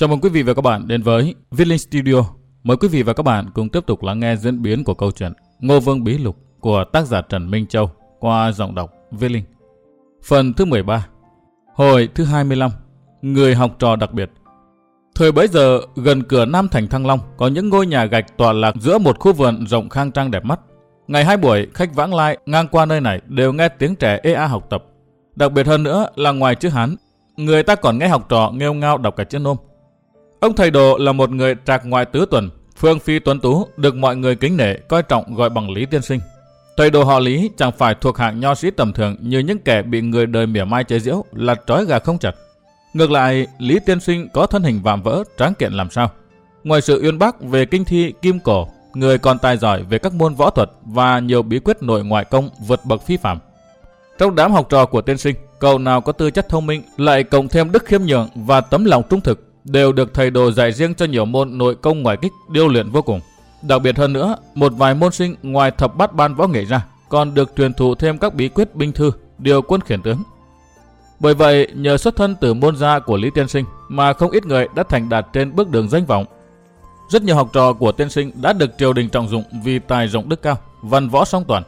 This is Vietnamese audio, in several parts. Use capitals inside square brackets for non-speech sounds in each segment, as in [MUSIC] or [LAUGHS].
Chào mừng quý vị và các bạn đến với Viết Linh Studio. Mời quý vị và các bạn cùng tiếp tục lắng nghe diễn biến của câu chuyện Ngô Vương Bí Lục của tác giả Trần Minh Châu qua giọng đọc Viết Linh. Phần thứ 13 Hồi thứ 25 Người học trò đặc biệt Thời bấy giờ, gần cửa Nam Thành Thăng Long có những ngôi nhà gạch tọa lạc giữa một khu vườn rộng khang trang đẹp mắt. Ngày hai buổi, khách vãng lai ngang qua nơi này đều nghe tiếng trẻ ê a học tập. Đặc biệt hơn nữa là ngoài chữ Hán, người ta còn nghe học trò nghêu ngao đọc cả chữ nôm. Ông thầy đồ là một người trạc ngoài tứ tuần, phương phi tuấn tú, được mọi người kính nể, coi trọng gọi bằng Lý Tiên Sinh. Thầy đồ họ Lý chẳng phải thuộc hạng nho sĩ tầm thường như những kẻ bị người đời mỉa mai chế giễu là trói gà không chặt. Ngược lại, Lý Tiên Sinh có thân hình vạm vỡ, tráng kiện làm sao. Ngoài sự uyên bác về kinh thi kim cổ, người còn tài giỏi về các môn võ thuật và nhiều bí quyết nội ngoại công vượt bậc phi phạm. Trong đám học trò của tiên sinh, cậu nào có tư chất thông minh lại cộng thêm đức khiêm nhường và tấm lòng trung thực đều được thầy đồ dạy riêng cho nhiều môn nội công ngoại kích điêu luyện vô cùng. Đặc biệt hơn nữa, một vài môn sinh ngoài thập bát ban võ nghệ ra còn được truyền thụ thêm các bí quyết binh thư, điều quân khiển tướng. Bởi vậy, nhờ xuất thân từ môn gia của Lý Tiên Sinh mà không ít người đã thành đạt trên bước đường danh vọng. Rất nhiều học trò của tiên sinh đã được triều đình trọng dụng vì tài rộng đức cao, văn võ song toàn.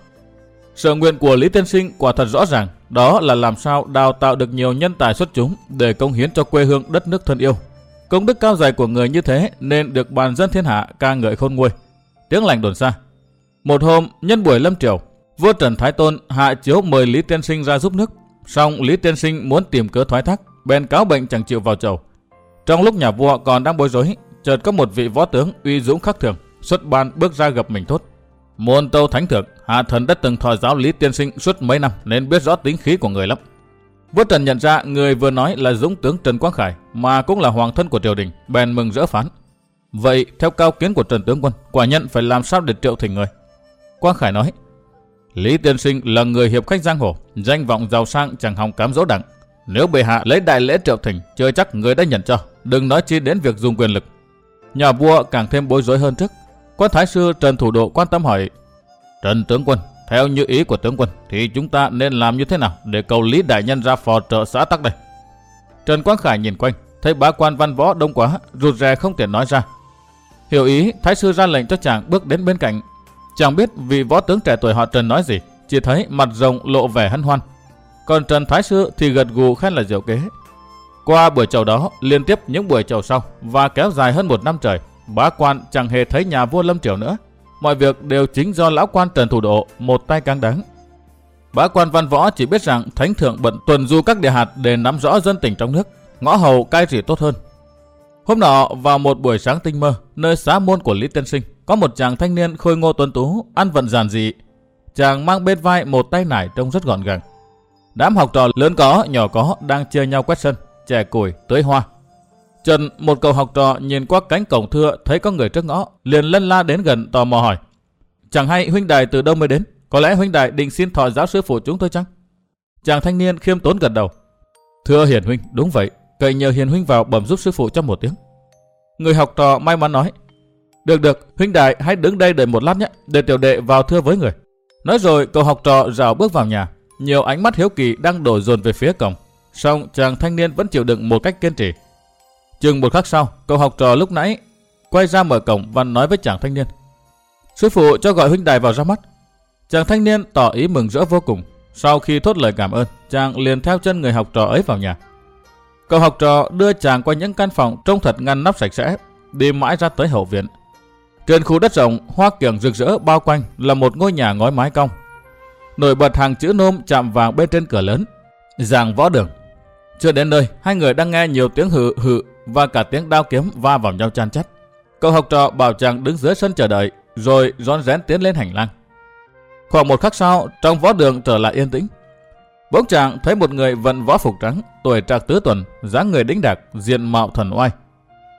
Sở nguyện của Lý Tiên Sinh quả thật rõ ràng, đó là làm sao đào tạo được nhiều nhân tài xuất chúng để công hiến cho quê hương đất nước thân yêu. Công đức cao dày của người như thế nên được bàn dân thiên hạ ca ngợi khôn nguôi. Tiếng lành đồn xa. Một hôm, nhân buổi lâm triều, vua Trần Thái Tôn hạ chiếu mời Lý Tiên Sinh ra giúp nước. Song Lý Tiên Sinh muốn tìm cớ thoái thác, bèn cáo bệnh chẳng chịu vào chầu. Trong lúc nhà vua còn đang bối rối, chợt có một vị võ tướng uy dũng khắc thường xuất ban bước ra gặp mình thốt. Môn tâu thánh thượng, hạ thần đã từng thọ giáo Lý Tiên Sinh suốt mấy năm nên biết rõ tính khí của người lắm. Vua Trần nhận ra người vừa nói là dũng tướng Trần Quang Khải mà cũng là hoàng thân của triều đình, bèn mừng rỡ phán. Vậy theo cao kiến của Trần tướng quân, quả nhân phải làm sao để triệu thỉnh người? Quang Khải nói, Lý Tiên Sinh là người hiệp khách giang hồ, danh vọng giàu sang chẳng hòng cám dỗ đặng. Nếu bệ hạ lấy đại lễ triệu thỉnh, chưa chắc người đã nhận cho, đừng nói chi đến việc dùng quyền lực. Nhà vua càng thêm bối rối hơn trước. Quan thái sư Trần Thủ Độ quan tâm hỏi, Trần tướng quân, theo như ý của tướng quân thì chúng ta nên làm như thế nào để cầu Lý Đại Nhân ra phò trợ xã tắc đây? Trần Quang Khải nhìn quanh, thấy bá quan văn võ đông quá, rụt rè không tiện nói ra. Hiểu ý, thái sư ra lệnh cho chàng bước đến bên cạnh. Chàng biết vị võ tướng trẻ tuổi họ Trần nói gì, chỉ thấy mặt rồng lộ vẻ hân hoan. Còn Trần Thái Sư thì gật gù khen là diệu kế. Qua buổi chầu đó, liên tiếp những buổi chầu sau và kéo dài hơn một năm trời, bá quan chẳng hề thấy nhà vua Lâm Triều nữa. Mọi việc đều chính do lão quan Trần Thủ Độ một tay căng đáng. Bá quan văn võ chỉ biết rằng thánh thượng bận tuần du các địa hạt để nắm rõ dân tình trong nước, ngõ hầu cai trị tốt hơn. Hôm nọ vào một buổi sáng tinh mơ, nơi xá môn của Lý Tiên Sinh, có một chàng thanh niên khôi ngô tuấn tú, ăn vận giản dị. Chàng mang bên vai một tay nải trông rất gọn gàng. Đám học trò lớn có, nhỏ có đang chia nhau quét sân, chè củi, tưới hoa. Trần, một cậu học trò nhìn qua cánh cổng thưa thấy có người trước ngõ, liền lân la đến gần tò mò hỏi. Chẳng hay huynh đài từ đâu mới đến, có lẽ huynh đài định xin thọ giáo sư phụ chúng tôi chăng? Chàng thanh niên khiêm tốn gật đầu. Thưa hiền huynh, đúng vậy, cậy nhờ hiền huynh vào bẩm giúp sư phụ trong một tiếng. Người học trò may mắn nói. Được được, huynh đài hãy đứng đây đợi một lát nhé, để tiểu đệ vào thưa với người. Nói rồi, cậu học trò rào bước vào nhà. Nhiều ánh mắt hiếu kỳ đang đổ dồn về phía cổng. Song chàng thanh niên vẫn chịu đựng một cách kiên trì. Chừng một khắc sau, cậu học trò lúc nãy quay ra mở cổng và nói với chàng thanh niên. Sư phụ cho gọi huynh đài vào ra mắt. Chàng thanh niên tỏ ý mừng rỡ vô cùng. Sau khi thốt lời cảm ơn, chàng liền theo chân người học trò ấy vào nhà. Cậu học trò đưa chàng qua những căn phòng trông thật ngăn nắp sạch sẽ, đi mãi ra tới hậu viện. Trên khu đất rộng, hoa kiểng rực rỡ bao quanh là một ngôi nhà ngói mái cong. Nổi bật hàng chữ nôm chạm vàng bên trên cửa lớn, giảng võ đường. Chưa đến nơi, hai người đang nghe nhiều tiếng hự hự và cả tiếng đao kiếm va vào nhau chan chắt. Cậu học trò bảo chàng đứng dưới sân chờ đợi, rồi rón rén tiến lên hành lang. Khoảng một khắc sau, trong võ đường trở lại yên tĩnh. Bỗng chàng thấy một người vận võ phục trắng, tuổi trạc tứ tuần, dáng người đĩnh đạc, diện mạo thần oai.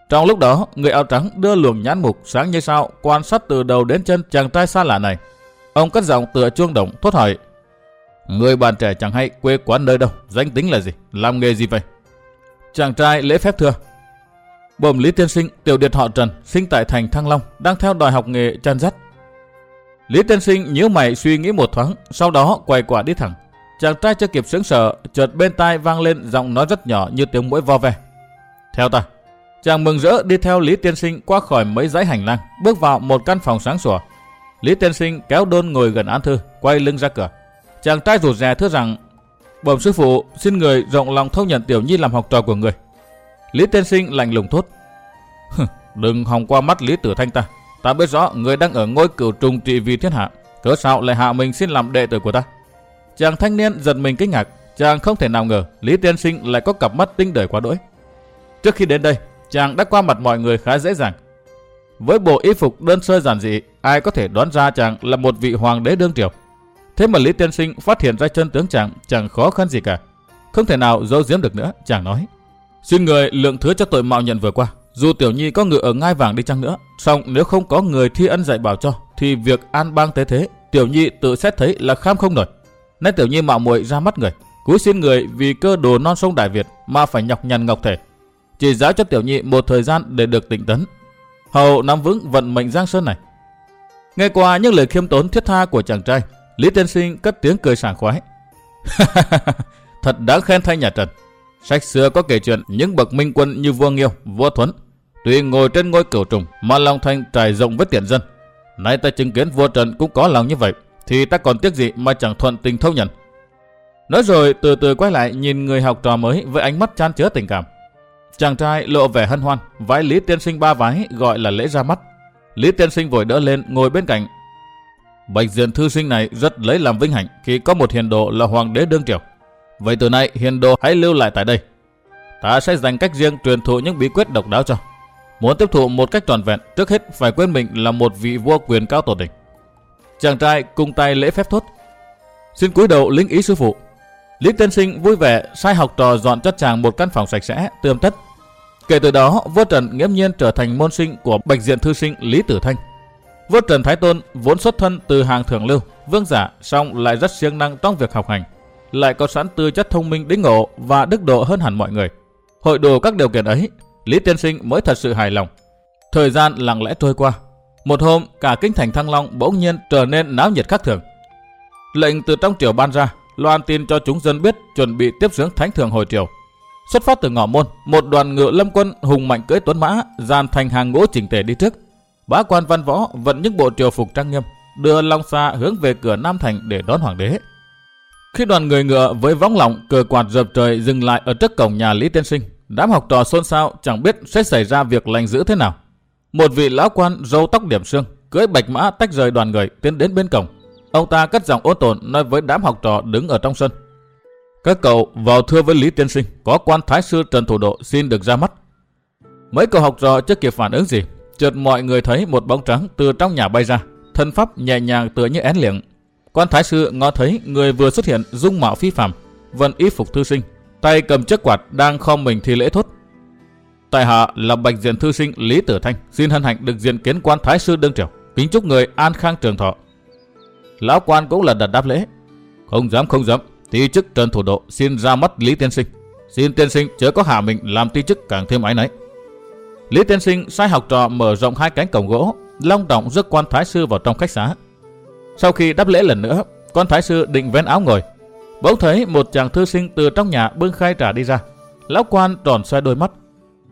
Trong lúc đó, người áo trắng đưa luồng nhãn mục sáng như sao quan sát từ đầu đến chân chàng trai xa lạ này. Ông cất giọng tựa chuông động, thốt hỏi. Người bạn trẻ chẳng hay quê quán nơi đâu, danh tính là gì, làm nghề gì vậy? Chàng trai lễ phép thưa. Bẩm Lý Tiên Sinh, tiểu điệt họ Trần, sinh tại thành Thăng Long, đang theo đòi học nghề chăn dắt. Lý Tiên Sinh nhíu mày suy nghĩ một thoáng, sau đó quay quả đi thẳng. Chàng trai chưa kịp sững sờ, chợt bên tai vang lên giọng nói rất nhỏ như tiếng mũi vo ve. Theo ta. Chàng mừng rỡ đi theo Lý Tiên Sinh qua khỏi mấy dãy hành lang, bước vào một căn phòng sáng sủa. Lý Tiên Sinh kéo đôn ngồi gần án thư, quay lưng ra cửa. Chàng trai rụt rè thưa rằng, bẩm sư phụ xin người rộng lòng thâu nhận Tiểu Nhi làm học trò của người. Lý Tiên Sinh lạnh lùng thốt, đừng hòng qua mắt Lý Tử Thanh ta. Ta biết rõ người đang ở ngôi cửu trùng trị vì thiên hạ, cớ sao lại hạ mình xin làm đệ tử của ta. Chàng thanh niên giật mình kinh ngạc, chàng không thể nào ngờ Lý Tiên Sinh lại có cặp mắt tinh đời quá đỗi. Trước khi đến đây, chàng đã qua mặt mọi người khá dễ dàng. Với bộ y phục đơn sơ giản dị, ai có thể đoán ra chàng là một vị hoàng đế đương triều. Thế mà Lý Tiên Sinh phát hiện ra chân tướng chàng chẳng khó khăn gì cả. Không thể nào giấu giếm được nữa, chàng nói. Xin người lượng thứ cho tội mạo nhận vừa qua. Dù Tiểu Nhi có ngựa ở ngai vàng đi chăng nữa, song nếu không có người thi ân dạy bảo cho, thì việc an bang tế thế, Tiểu Nhi tự xét thấy là kham không nổi. Nên Tiểu Nhi mạo muội ra mắt người, cúi xin người vì cơ đồ non sông Đại Việt mà phải nhọc nhằn ngọc thể. Chỉ giáo cho Tiểu Nhi một thời gian để được tỉnh tấn. Hầu nắm vững vận mệnh Giang Sơn này. Nghe qua những lời khiêm tốn thiết tha của chàng trai, Lý Tiên Sinh cất tiếng cười sảng khoái. [LAUGHS] Thật đáng khen thay nhà Trần. Sách xưa có kể chuyện những bậc minh quân như vua Nghiêu, vua Thuấn, tuy ngồi trên ngôi cửu trùng mà lòng thanh trải rộng với tiện dân. Nay ta chứng kiến vua Trần cũng có lòng như vậy, thì ta còn tiếc gì mà chẳng thuận tình thâu nhận. Nói rồi từ từ quay lại nhìn người học trò mới với ánh mắt chan chứa tình cảm. Chàng trai lộ vẻ hân hoan, vái Lý Tiên Sinh ba vái gọi là lễ ra mắt. Lý Tiên Sinh vội đỡ lên ngồi bên cạnh. Bạch diện thư sinh này rất lấy làm vinh hạnh khi có một hiền độ là hoàng đế đương triều. Vậy từ nay hiền đồ hãy lưu lại tại đây. Ta sẽ dành cách riêng truyền thụ những bí quyết độc đáo cho. Muốn tiếp thụ một cách tròn vẹn, trước hết phải quên mình là một vị vua quyền cao tổ đình. Chàng trai cùng tay lễ phép thốt. Xin cúi đầu lính ý sư phụ. Lý Tân Sinh vui vẻ sai học trò dọn cho chàng một căn phòng sạch sẽ, tươm tất. Kể từ đó, vua Trần nghiễm nhiên trở thành môn sinh của bạch diện thư sinh Lý Tử Thanh. Vua Trần Thái Tôn vốn xuất thân từ hàng thượng lưu, vương giả, song lại rất siêng năng trong việc học hành lại có sẵn tư chất thông minh đến ngộ và đức độ hơn hẳn mọi người. Hội đủ các điều kiện ấy, Lý Tiên Sinh mới thật sự hài lòng. Thời gian lặng lẽ trôi qua. Một hôm, cả kinh thành Thăng Long bỗng nhiên trở nên náo nhiệt khác thường. Lệnh từ trong triều ban ra, loan tin cho chúng dân biết chuẩn bị tiếp dưỡng thánh thường hồi triều. Xuất phát từ ngõ môn, một đoàn ngựa lâm quân hùng mạnh cưỡi tuấn mã, dàn thành hàng ngũ chỉnh tề đi trước. Bá quan văn võ vận những bộ triều phục trang nghiêm, đưa Long Sa hướng về cửa Nam Thành để đón hoàng đế. Khi đoàn người ngựa với võng lỏng cờ quạt dập trời dừng lại ở trước cổng nhà Lý Tiên Sinh, đám học trò xôn xao chẳng biết sẽ xảy ra việc lành dữ thế nào. Một vị lão quan râu tóc điểm xương, cưỡi bạch mã tách rời đoàn người tiến đến bên cổng. Ông ta cất giọng ôn tồn nói với đám học trò đứng ở trong sân. Các cậu vào thưa với Lý Tiên Sinh, có quan thái sư Trần Thủ Độ xin được ra mắt. Mấy cậu học trò chưa kịp phản ứng gì, chợt mọi người thấy một bóng trắng từ trong nhà bay ra, thân pháp nhẹ nhàng tựa như én liệng, Quan thái sư ngó thấy người vừa xuất hiện dung mạo phi phàm, vận y phục thư sinh, tay cầm chiếc quạt đang khom mình thi lễ thốt. Tại hạ là bạch diện thư sinh Lý Tử Thanh, xin hân hạnh được diện kiến quan thái sư đương triều, kính chúc người an khang trường thọ. Lão quan cũng là đặt đáp lễ. Không dám không dám, ti chức trần thủ độ xin ra mắt Lý Tiên Sinh. Xin tiên sinh chớ có hạ mình làm ti chức càng thêm ái nấy. Lý Tiên Sinh sai học trò mở rộng hai cánh cổng gỗ, long động rước quan thái sư vào trong khách xá. Sau khi đáp lễ lần nữa, con thái sư định vén áo ngồi. Bỗng thấy một chàng thư sinh từ trong nhà bưng khai trà đi ra. Lão quan tròn xoay đôi mắt.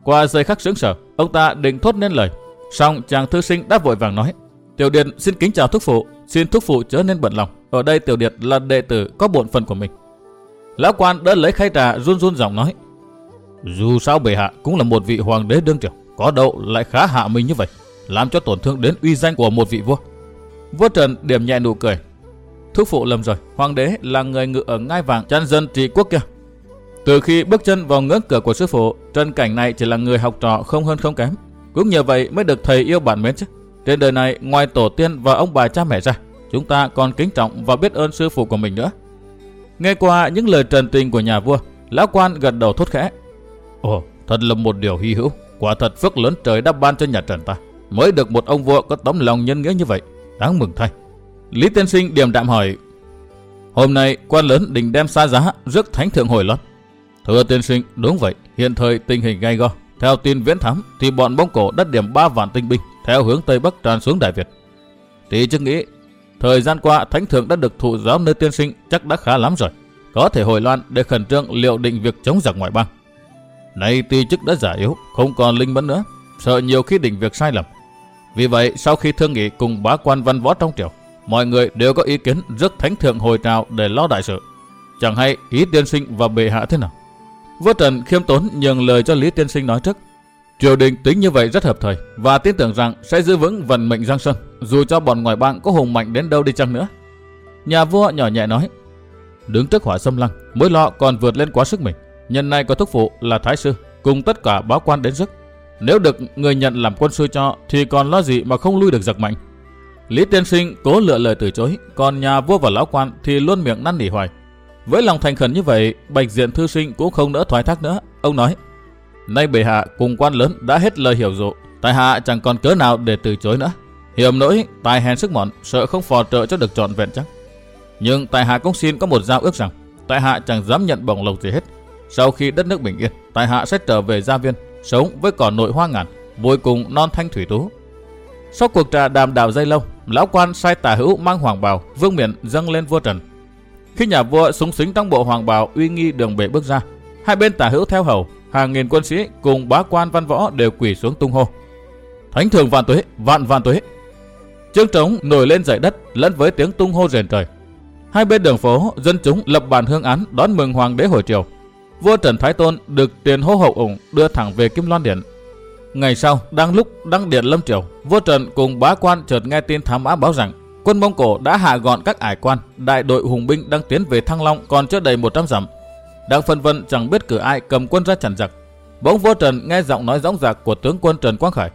Qua giây khắc sững sờ, ông ta định thốt nên lời. Xong chàng thư sinh đã vội vàng nói. Tiểu Điệt xin kính chào thúc phụ, xin thúc phụ chớ nên bận lòng. Ở đây Tiểu Điệt là đệ tử có bổn phận của mình. Lão quan đỡ lấy khay trà run run giọng nói. Dù sao bệ hạ cũng là một vị hoàng đế đương triều, có đậu lại khá hạ mình như vậy, làm cho tổn thương đến uy danh của một vị vua. Vua Trần điểm nhẹ nụ cười. Thúc phụ lầm rồi, hoàng đế là người ngự ở ngai vàng chăn dân trị quốc kia. Từ khi bước chân vào ngưỡng cửa của sư phụ, Trần Cảnh này chỉ là người học trò không hơn không kém. Cũng nhờ vậy mới được thầy yêu bản mến chứ. Trên đời này, ngoài tổ tiên và ông bà cha mẹ ra, chúng ta còn kính trọng và biết ơn sư phụ của mình nữa. Nghe qua những lời trần tình của nhà vua, lão quan gật đầu thốt khẽ. Ồ, thật là một điều hy hữu. Quả thật phước lớn trời đã ban cho nhà Trần ta. Mới được một ông vua có tấm lòng nhân nghĩa như vậy đáng mừng thay. Lý Tiên Sinh điềm đạm hỏi, hôm nay quan lớn định đem xa giá rước thánh thượng hồi lót. Thưa tiên sinh, đúng vậy, hiện thời tình hình gay go. Theo tin viễn thám thì bọn bóng cổ đã điểm 3 vạn tinh binh theo hướng Tây Bắc tràn xuống Đại Việt. Thì chức nghĩ, thời gian qua thánh thượng đã được thụ giáo nơi tiên sinh chắc đã khá lắm rồi. Có thể hồi loan để khẩn trương liệu định việc chống giặc ngoại bang. Nay tỷ chức đã giả yếu, không còn linh mẫn nữa, sợ nhiều khi định việc sai lầm. Vì vậy, sau khi thương nghị cùng bá quan văn võ trong triều, mọi người đều có ý kiến rất thánh thượng hồi trào để lo đại sự. Chẳng hay ý tiên sinh và bệ hạ thế nào. Vua Trần khiêm tốn nhường lời cho Lý Tiên Sinh nói trước. Triều đình tính như vậy rất hợp thời và tin tưởng rằng sẽ giữ vững vận mệnh Giang Sơn, dù cho bọn ngoài bang có hùng mạnh đến đâu đi chăng nữa. Nhà vua nhỏ nhẹ nói, đứng trước hỏa xâm lăng, mối lo còn vượt lên quá sức mình. Nhân này có thúc phụ là Thái Sư, cùng tất cả báo quan đến sức. Nếu được người nhận làm quân sư cho thì còn lo gì mà không lui được giặc mạnh. Lý Tiên Sinh cố lựa lời từ chối, còn nhà vua và lão quan thì luôn miệng năn nỉ hoài. Với lòng thành khẩn như vậy, Bạch Diện Thư Sinh cũng không đỡ thoái thác nữa. Ông nói, nay bệ hạ cùng quan lớn đã hết lời hiểu dụ, tại hạ chẳng còn cớ nào để từ chối nữa. Hiểm nỗi, tài hèn sức mọn, sợ không phò trợ cho được trọn vẹn chắc. Nhưng tại hạ cũng xin có một giao ước rằng, tại hạ chẳng dám nhận bổng lộc gì hết. Sau khi đất nước bình yên, tại hạ sẽ trở về gia viên, sống với cỏ nội hoa ngàn, vui cùng non thanh thủy tú. Sau cuộc trà đàm đạo dây lâu, lão quan sai tả hữu mang hoàng bào, vương miện dâng lên vua trần. Khi nhà vua súng xính trong bộ hoàng bào uy nghi đường bệ bước ra, hai bên tả hữu theo hầu, hàng nghìn quân sĩ cùng bá quan văn võ đều quỳ xuống tung hô. Thánh thường vạn tuế, vạn vạn tuế. Trương trống nổi lên dậy đất lẫn với tiếng tung hô rền trời. Hai bên đường phố, dân chúng lập bàn hương án đón mừng hoàng đế hồi triều. Vua Trần Thái Tôn được tiền hô hậu ủng đưa thẳng về Kim Loan Điện. Ngày sau, đang lúc đăng điện lâm triều, vua Trần cùng bá quan chợt nghe tin thám mã báo rằng quân Mông Cổ đã hạ gọn các ải quan, đại đội hùng binh đang tiến về Thăng Long còn chưa đầy 100 dặm. Đang phân vân chẳng biết cử ai cầm quân ra chặn giặc. Bỗng vua Trần nghe giọng nói dõng dạc của tướng quân Trần Quang Khải.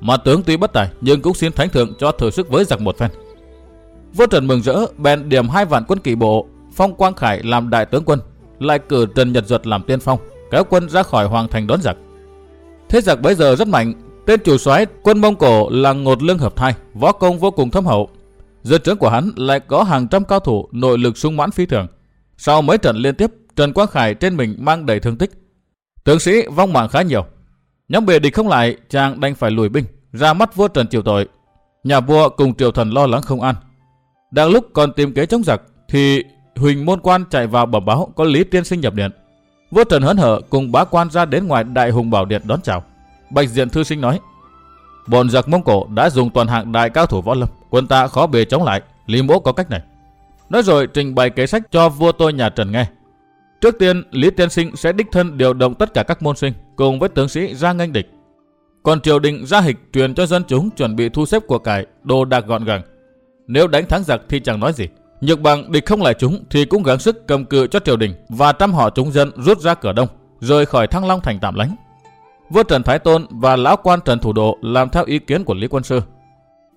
Mà tướng tuy bất tài nhưng cũng xin thánh thượng cho thử sức với giặc một phen. Vua Trần mừng rỡ, bèn điểm hai vạn quân kỳ bộ, phong Quang Khải làm đại tướng quân, lại cử Trần Nhật Duật làm tiên phong, kéo quân ra khỏi hoàng thành đón giặc. Thế giặc bây giờ rất mạnh, tên chủ soái quân Mông Cổ là Ngột Lương Hợp Thai, võ công vô cùng thâm hậu. Dưới trướng của hắn lại có hàng trăm cao thủ nội lực sung mãn phi thường. Sau mấy trận liên tiếp, Trần Quang Khải trên mình mang đầy thương tích. Tướng sĩ vong mạng khá nhiều. Nhóm bề địch không lại, chàng đành phải lùi binh, ra mắt vua Trần chịu tội. Nhà vua cùng triều thần lo lắng không an, đang lúc còn tìm kế chống giặc thì Huỳnh Môn Quan chạy vào bẩm báo có Lý Tiên Sinh nhập điện. Vua Trần hớn hở cùng bá quan ra đến ngoài Đại Hùng Bảo Điện đón chào. Bạch Diện Thư Sinh nói, bọn giặc Mông Cổ đã dùng toàn hạng đại cao thủ võ lâm, quân ta khó bề chống lại, Lý Mỗ có cách này. Nói rồi trình bày kế sách cho vua tôi nhà Trần nghe. Trước tiên, Lý Tiên Sinh sẽ đích thân điều động tất cả các môn sinh cùng với tướng sĩ ra nghênh địch. Còn triều đình ra hịch truyền cho dân chúng chuẩn bị thu xếp của cải, đồ đạc gọn gàng, nếu đánh thắng giặc thì chẳng nói gì. Nhược bằng địch không lại chúng thì cũng gắng sức cầm cự cho triều đình và trăm họ chúng dân rút ra cửa đông, rời khỏi Thăng Long thành tạm lánh. Vua Trần Thái Tôn và lão quan Trần Thủ Độ làm theo ý kiến của Lý Quân Sư.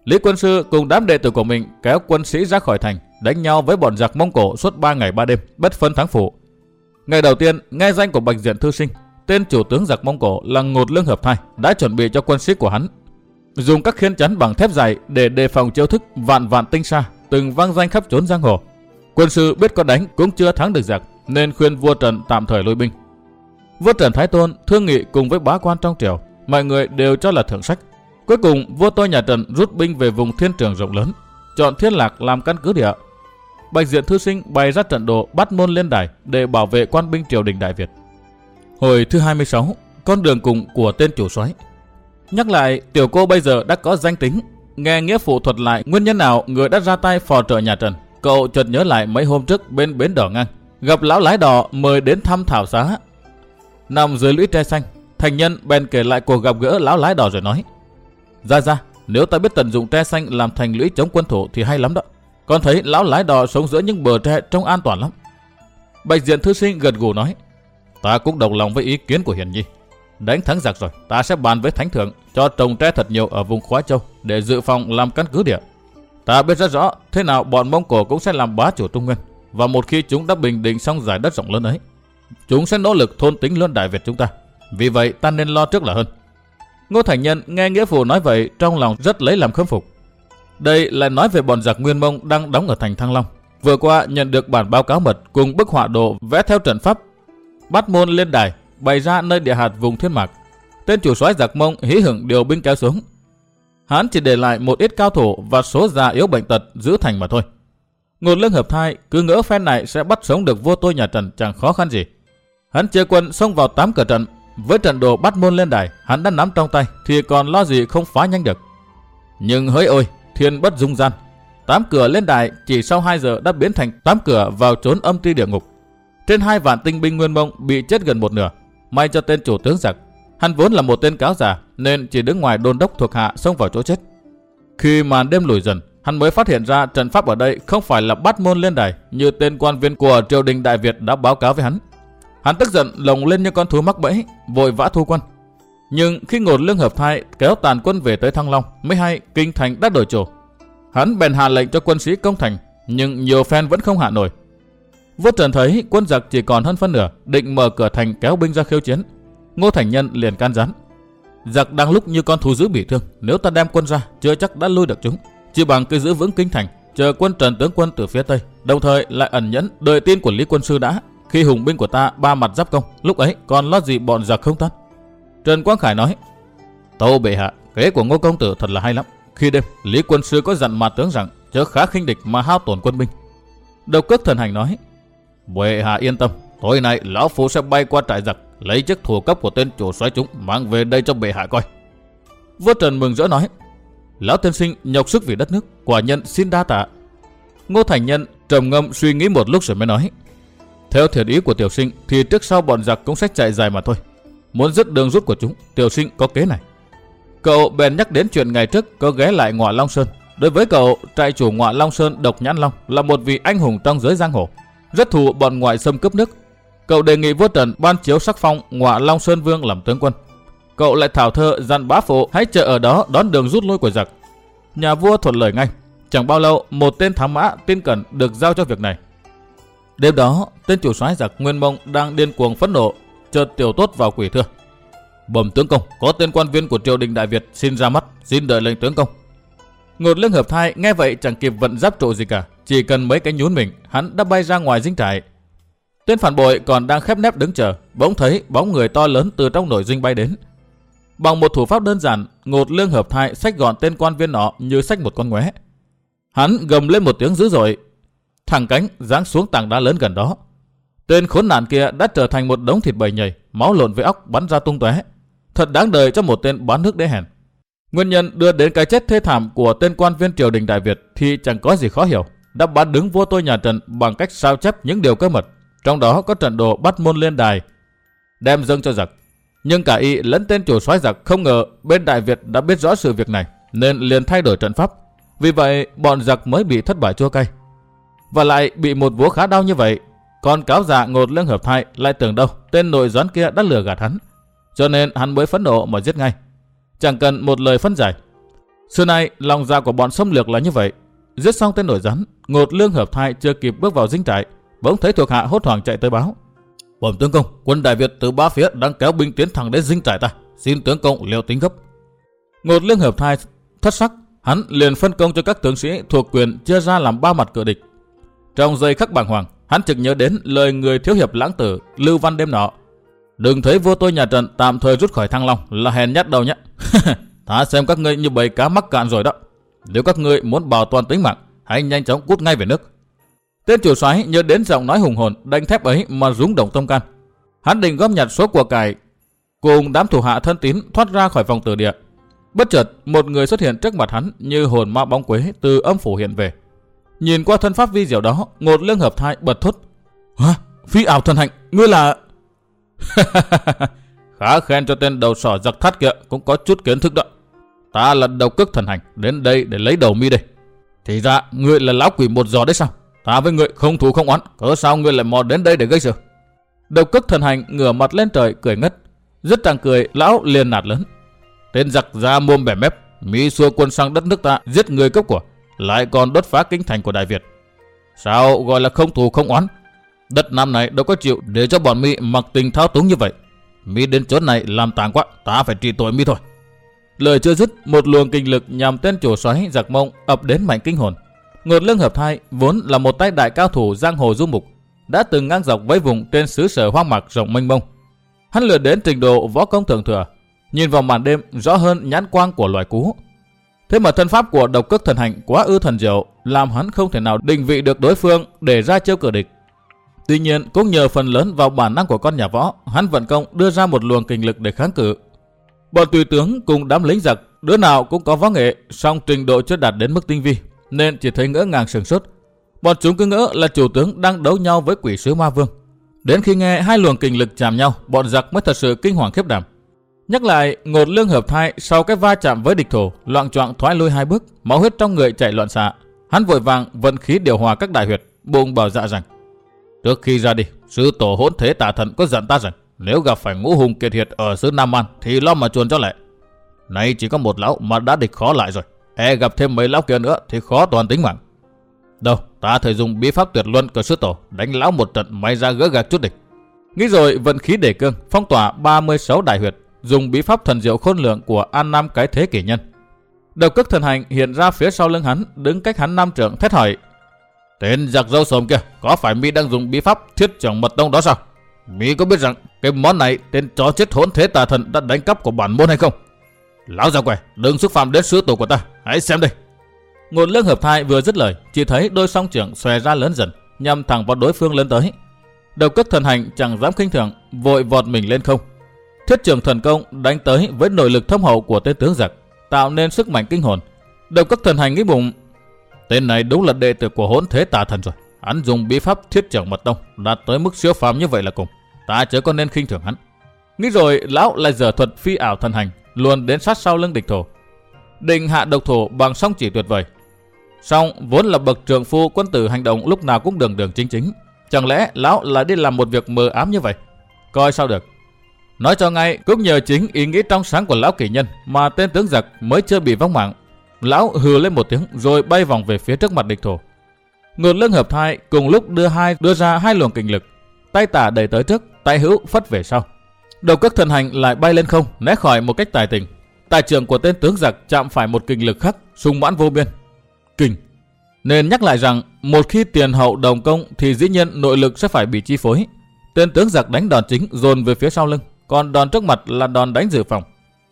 Lý Quân Sư cùng đám đệ tử của mình kéo quân sĩ ra khỏi thành, đánh nhau với bọn giặc Mông Cổ suốt 3 ngày 3 đêm, bất phân thắng phụ. Ngày đầu tiên, nghe danh của Bạch Diện Thư Sinh, tên chủ tướng giặc Mông Cổ là Ngột Lương Hợp Thai đã chuẩn bị cho quân sĩ của hắn dùng các khiên chắn bằng thép dày để đề phòng chiêu thức vạn vạn tinh xa, từng vang danh khắp trốn giang hồ. Quân sư biết có đánh cũng chưa thắng được giặc, nên khuyên vua Trần tạm thời lui binh. Vua Trần Thái Tôn thương nghị cùng với bá quan trong triều, mọi người đều cho là thượng sách. Cuối cùng, vua tôi nhà Trần rút binh về vùng thiên trường rộng lớn, chọn Thiên Lạc làm căn cứ địa. Bạch Diện Thư Sinh bày ra trận đồ bắt môn lên đài để bảo vệ quan binh triều đình Đại Việt. Hồi thứ 26, con đường cùng của tên chủ soái Nhắc lại, tiểu cô bây giờ đã có danh tính. Nghe nghĩa phụ thuật lại nguyên nhân nào người đã ra tay phò trợ nhà Trần. Cậu chợt nhớ lại mấy hôm trước bên bến đỏ ngang. Gặp lão lái đò mời đến thăm thảo xá. Nằm dưới lũy tre xanh, thành nhân bèn kể lại cuộc gặp gỡ lão lái đò rồi nói. Ra ra, nếu ta biết tận dụng tre xanh làm thành lũy chống quân thủ thì hay lắm đó. Con thấy lão lái đò sống giữa những bờ tre trông an toàn lắm. Bạch diện thư sinh gật gù nói. Ta cũng đồng lòng với ý kiến của Hiền Nhi. Đánh thắng giặc rồi, ta sẽ bàn với thánh thượng cho trồng tre thật nhiều ở vùng Khóa Châu để dự phòng làm căn cứ địa. Ta biết rất rõ thế nào bọn Mông Cổ cũng sẽ làm bá chủ Trung Nguyên. Và một khi chúng đã bình định xong giải đất rộng lớn ấy, chúng sẽ nỗ lực thôn tính luôn Đại Việt chúng ta. Vì vậy ta nên lo trước là hơn. Ngô Thành Nhân nghe nghĩa phụ nói vậy trong lòng rất lấy làm khâm phục. Đây là nói về bọn giặc Nguyên Mông đang đóng ở thành Thăng Long. Vừa qua nhận được bản báo cáo mật cùng bức họa đồ vẽ theo trận pháp. Bắt môn lên đài bày ra nơi địa hạt vùng thiên mạc. Tên chủ soái giặc mông hí hưởng điều binh kéo xuống. Hắn chỉ để lại một ít cao thủ và số già yếu bệnh tật giữ thành mà thôi. Ngột lương hợp thai cứ ngỡ phen này sẽ bắt sống được vua tôi nhà Trần chẳng khó khăn gì. Hắn chia quân xông vào tám cửa trận. Với trận đồ bắt môn lên đài, hắn đã nắm trong tay thì còn lo gì không phá nhanh được. Nhưng hỡi ôi, thiên bất dung gian. Tám cửa lên đài chỉ sau 2 giờ đã biến thành tám cửa vào trốn âm ti địa ngục. Trên hai vạn tinh binh nguyên mông bị chết gần một nửa. May cho tên chủ tướng giặc. Hắn vốn là một tên cáo giả nên chỉ đứng ngoài đôn đốc thuộc hạ xông vào chỗ chết. Khi màn đêm lùi dần, hắn mới phát hiện ra trận pháp ở đây không phải là bắt môn lên đài như tên quan viên của triều đình Đại Việt đã báo cáo với hắn. Hắn tức giận lồng lên như con thú mắc bẫy, vội vã thu quân. Nhưng khi ngột lương hợp thai kéo tàn quân về tới Thăng Long, mới hay kinh thành đã đổi chủ. Hắn bèn hạ lệnh cho quân sĩ công thành, nhưng nhiều phen vẫn không hạ nổi. Vua Trần thấy quân giặc chỉ còn hơn phân nửa, định mở cửa thành kéo binh ra khiêu chiến. Ngô Thành Nhân liền can gián. Giặc đang lúc như con thú dữ bị thương, nếu ta đem quân ra, chưa chắc đã lui được chúng. Chỉ bằng cứ giữ vững kinh thành, chờ quân Trần tướng quân từ phía tây, đồng thời lại ẩn nhẫn đợi tin của Lý quân sư đã. Khi hùng binh của ta ba mặt giáp công, lúc ấy còn lo gì bọn giặc không thoát. Trần Quang Khải nói, Tâu bệ hạ, kế của Ngô công tử thật là hay lắm. Khi đêm, Lý quân sư có dặn mặt tướng rằng chớ khá khinh địch mà hao tổn quân binh. Độc cước thần hành nói, Bệ hạ yên tâm, tối nay lão phu sẽ bay qua trại giặc, lấy chiếc thủ cấp của tên chủ soái chúng mang về đây cho bệ hạ coi. Vua Trần mừng rỡ nói, lão tiên sinh nhọc sức vì đất nước, quả nhân xin đa tạ. Ngô Thành Nhân trầm ngâm suy nghĩ một lúc rồi mới nói, theo thiện ý của tiểu sinh thì trước sau bọn giặc cũng sẽ chạy dài mà thôi. Muốn dứt đường rút của chúng, tiểu sinh có kế này. Cậu bèn nhắc đến chuyện ngày trước có ghé lại ngọa Long Sơn. Đối với cậu, trại chủ ngọa Long Sơn Độc Nhãn Long là một vị anh hùng trong giới giang hồ, rất thù bọn ngoại xâm cướp nước. Cậu đề nghị vua Trần ban chiếu sắc phong ngọa Long Sơn Vương làm tướng quân. Cậu lại thảo thơ dặn bá phụ hãy chờ ở đó đón đường rút lui của giặc. Nhà vua thuận lời ngay. Chẳng bao lâu, một tên thám mã tin cẩn được giao cho việc này. Đêm đó, tên chủ soái giặc Nguyên Mông đang điên cuồng phẫn nộ, chợt tiểu tốt vào quỷ thưa. Bẩm tướng công, có tên quan viên của triều đình Đại Việt xin ra mắt, xin đợi lệnh tướng công. Ngột lương hợp thai nghe vậy chẳng kịp vận giáp trụ gì cả, chỉ cần mấy cái nhún mình, hắn đã bay ra ngoài dinh trại. Tên phản bội còn đang khép nép đứng chờ, bỗng thấy bóng người to lớn từ trong nội dinh bay đến. Bằng một thủ pháp đơn giản, ngột lương hợp thai xách gọn tên quan viên nọ như xách một con ngoé. Hắn gầm lên một tiếng dữ dội, thẳng cánh giáng xuống tảng đá lớn gần đó. Tên khốn nạn kia đã trở thành một đống thịt bầy nhầy, máu lộn với óc bắn ra tung tóe. Thật đáng đời cho một tên bán nước đế hèn. Nguyên nhân đưa đến cái chết thê thảm của tên quan viên triều đình Đại Việt thì chẳng có gì khó hiểu. Đã bắt đứng vua tôi nhà Trần bằng cách sao chép những điều cơ mật. Trong đó có trận đồ bắt môn lên đài, đem dâng cho giặc. Nhưng cả y lẫn tên chủ soái giặc không ngờ bên Đại Việt đã biết rõ sự việc này, nên liền thay đổi trận pháp. Vì vậy, bọn giặc mới bị thất bại chua cay. Và lại bị một vố khá đau như vậy, còn cáo già ngột lương hợp thai lại tưởng đâu tên nội doán kia đã lừa gạt hắn. Cho nên hắn mới phẫn nộ mà giết ngay. Chẳng cần một lời phân giải. Xưa nay, lòng dạ của bọn xâm lược là như vậy. Giết xong tên nổi rắn, ngột lương hợp thai chưa kịp bước vào dinh trại, bỗng thấy thuộc hạ hốt hoảng chạy tới báo. Bẩm tướng công, quân Đại Việt từ ba phía đang kéo binh tiến thẳng đến dinh trại ta. Xin tướng công liệu tính gấp. Ngột lương hợp thai thất sắc, hắn liền phân công cho các tướng sĩ thuộc quyền chia ra làm ba mặt cửa địch. Trong giây khắc bàng hoàng, hắn chợt nhớ đến lời người thiếu hiệp lãng tử Lưu Văn đêm nọ Đừng thấy vua tôi nhà Trần tạm thời rút khỏi Thăng Long là hèn nhát đầu nhé. [LAUGHS] Thả xem các ngươi như bầy cá mắc cạn rồi đó. Nếu các ngươi muốn bảo toàn tính mạng, hãy nhanh chóng cút ngay về nước. Tên chủ soái nhớ đến giọng nói hùng hồn đánh thép ấy mà rúng động tâm can. Hắn định góp nhặt số của cải cùng đám thủ hạ thân tín thoát ra khỏi phòng tử địa. Bất chợt, một người xuất hiện trước mặt hắn như hồn ma bóng quế từ âm phủ hiện về. Nhìn qua thân pháp vi diệu đó, ngột lương hợp thai bật thốt. Hả? Phi ảo thần hạnh, ngươi là... [LAUGHS] Khá khen cho tên đầu sỏ giặc thắt kia cũng có chút kiến thức đó. Ta là đầu cước thần hành, đến đây để lấy đầu mi đây. Thì ra, ngươi là lão quỷ một giò đấy sao? Ta với ngươi không thù không oán, cớ sao ngươi lại mò đến đây để gây sự? Đầu cước thần hành ngửa mặt lên trời cười ngất. Rất tràng cười, lão liền nạt lớn. Tên giặc ra muôn bẻ mép, mi xua quân sang đất nước ta, giết người cấp của, lại còn đốt phá kinh thành của Đại Việt. Sao gọi là không thù không oán? Đất Nam này đâu có chịu để cho bọn mi mặc tình thao túng như vậy. Mi đến chỗ này làm tàn quá, ta phải trị tội mi thôi. Lời chưa dứt, một luồng kinh lực nhằm tên chủ xoáy giặc mông ập đến mạnh kinh hồn. Ngột lương hợp thai vốn là một tay đại cao thủ giang hồ du mục, đã từng ngang dọc với vùng trên xứ sở hoang mạc rộng mênh mông. Hắn lượt đến trình độ võ công thượng thừa, nhìn vào màn đêm rõ hơn nhãn quang của loài cú. Thế mà thân pháp của độc cước thần hành quá ư thần diệu, làm hắn không thể nào định vị được đối phương để ra chiêu cửa địch. Tuy nhiên, cũng nhờ phần lớn vào bản năng của con nhà võ, hắn vận công đưa ra một luồng kinh lực để kháng cự. Bọn tùy tướng cùng đám lính giặc, đứa nào cũng có võ nghệ, song trình độ chưa đạt đến mức tinh vi, nên chỉ thấy ngỡ ngàng sừng sốt. Bọn chúng cứ ngỡ là chủ tướng đang đấu nhau với quỷ sứ ma vương. Đến khi nghe hai luồng kinh lực chạm nhau, bọn giặc mới thật sự kinh hoàng khiếp đảm. Nhắc lại, ngột lương hợp thai sau cái va chạm với địch thổ, loạn choạng thoái lui hai bước, máu huyết trong người chạy loạn xạ. Hắn vội vàng vận khí điều hòa các đại huyệt, bụng bảo dạ rằng Trước khi ra đi, sư tổ hỗn thế tà thần có dặn ta rằng nếu gặp phải ngũ hùng kiệt hiệt ở xứ Nam An thì lo mà chuồn cho lẹ. Nay chỉ có một lão mà đã địch khó lại rồi. E gặp thêm mấy lão kia nữa thì khó toàn tính mạng. Đâu, ta thời dùng bí pháp tuyệt luân của sư tổ đánh lão một trận may ra gỡ gạc chút địch. Nghĩ rồi vận khí để cương, phong tỏa 36 đại huyệt, dùng bí pháp thần diệu khôn lượng của An Nam cái thế kỷ nhân. Đầu cước thần hành hiện ra phía sau lưng hắn, đứng cách hắn nam trưởng thét hỏi. Tên giặc dâu sồm kia, có phải mi đang dùng bí pháp thiết trưởng mật tông đó sao? Mi có biết rằng cái món này tên chó chết hỗn thế tà thần đã đánh cắp của bản môn hay không? Lão già quẻ, đừng xúc phạm đến sứ tổ của ta, hãy xem đây. Ngột lương hợp thai vừa dứt lời, chỉ thấy đôi song trưởng xòe ra lớn dần, nhằm thẳng vào đối phương lên tới. Đầu cất thần hành chẳng dám khinh thường, vội vọt mình lên không. Thiết trường thần công đánh tới với nội lực thâm hậu của tên tướng giặc, tạo nên sức mạnh kinh hồn. Đầu cất thần hành nghĩ bụng, tên này đúng là đệ tử của hỗn thế tà thần rồi. Hắn dùng bí pháp thiết trưởng mật tông, đạt tới mức siêu phàm như vậy là cùng. Ta chớ có nên khinh thường hắn. Nghĩ rồi, lão lại dở thuật phi ảo thần hành, luôn đến sát sau lưng địch thổ. Định hạ độc thổ bằng song chỉ tuyệt vời, Song vốn là bậc trường phu quân tử hành động lúc nào cũng đường đường chính chính. Chẳng lẽ lão lại đi làm một việc mờ ám như vậy? Coi sao được. Nói cho ngay, cũng nhờ chính ý nghĩ trong sáng của lão kỳ nhân mà tên tướng giặc mới chưa bị vong mạng. Lão hừ lên một tiếng rồi bay vòng về phía trước mặt địch thổ. Ngột lưng hợp thai cùng lúc đưa hai đưa ra hai luồng kinh lực. Tay tả đẩy tới trước, tay hữu phất về sau. Đầu cước thần hành lại bay lên không, né khỏi một cách tài tình. Tài trường của tên tướng giặc chạm phải một kinh lực khắc, sung mãn vô biên, kinh. Nên nhắc lại rằng một khi tiền hậu đồng công thì dĩ nhiên nội lực sẽ phải bị chi phối. Tên tướng giặc đánh đòn chính dồn về phía sau lưng, còn đòn trước mặt là đòn đánh dự phòng.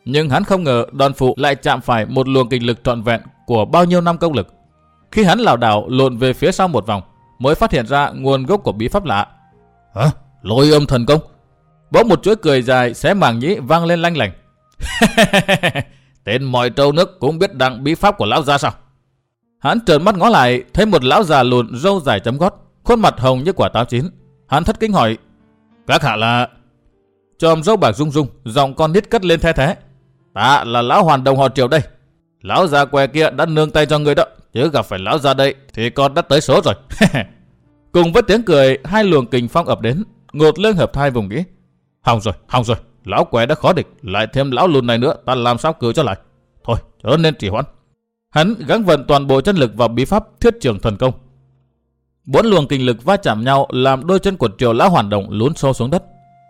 Nhưng hắn không ngờ đòn phụ lại chạm phải một luồng kinh lực trọn vẹn của bao nhiêu năm công lực. Khi hắn lảo đảo lộn về phía sau một vòng, mới phát hiện ra nguồn gốc của bí pháp lạ. Hả? Lôi âm thần công? Bỗng một chuỗi cười dài xé màng nhĩ vang lên lanh lành. [LAUGHS] Tên mọi trâu nước cũng biết đặng bí pháp của lão gia sao? Hắn trợn mắt ngó lại, thấy một lão già lùn râu dài chấm gót, khuôn mặt hồng như quả táo chín. Hắn thất kinh hỏi, các hạ là... Chòm râu bạc rung rung, giọng con nít cất lên the thế. Ta là lão hoàn đồng họ triều đây. Lão già què kia đã nương tay cho người đó, nếu gặp phải lão ra đây thì con đã tới số rồi. [LAUGHS] Cùng với tiếng cười, hai luồng kình phong ập đến, ngột lưng hợp thai vùng nghĩ. Hỏng rồi, hỏng rồi, lão què đã khó địch, lại thêm lão lùn này nữa, ta làm sao cứu cho lại. Thôi, chớ nên trì hoãn. Hắn gắng vận toàn bộ chân lực vào bí pháp thiết trường thần công. Bốn luồng kinh lực va chạm nhau làm đôi chân của triều lão hoàn động lún sâu xuống đất.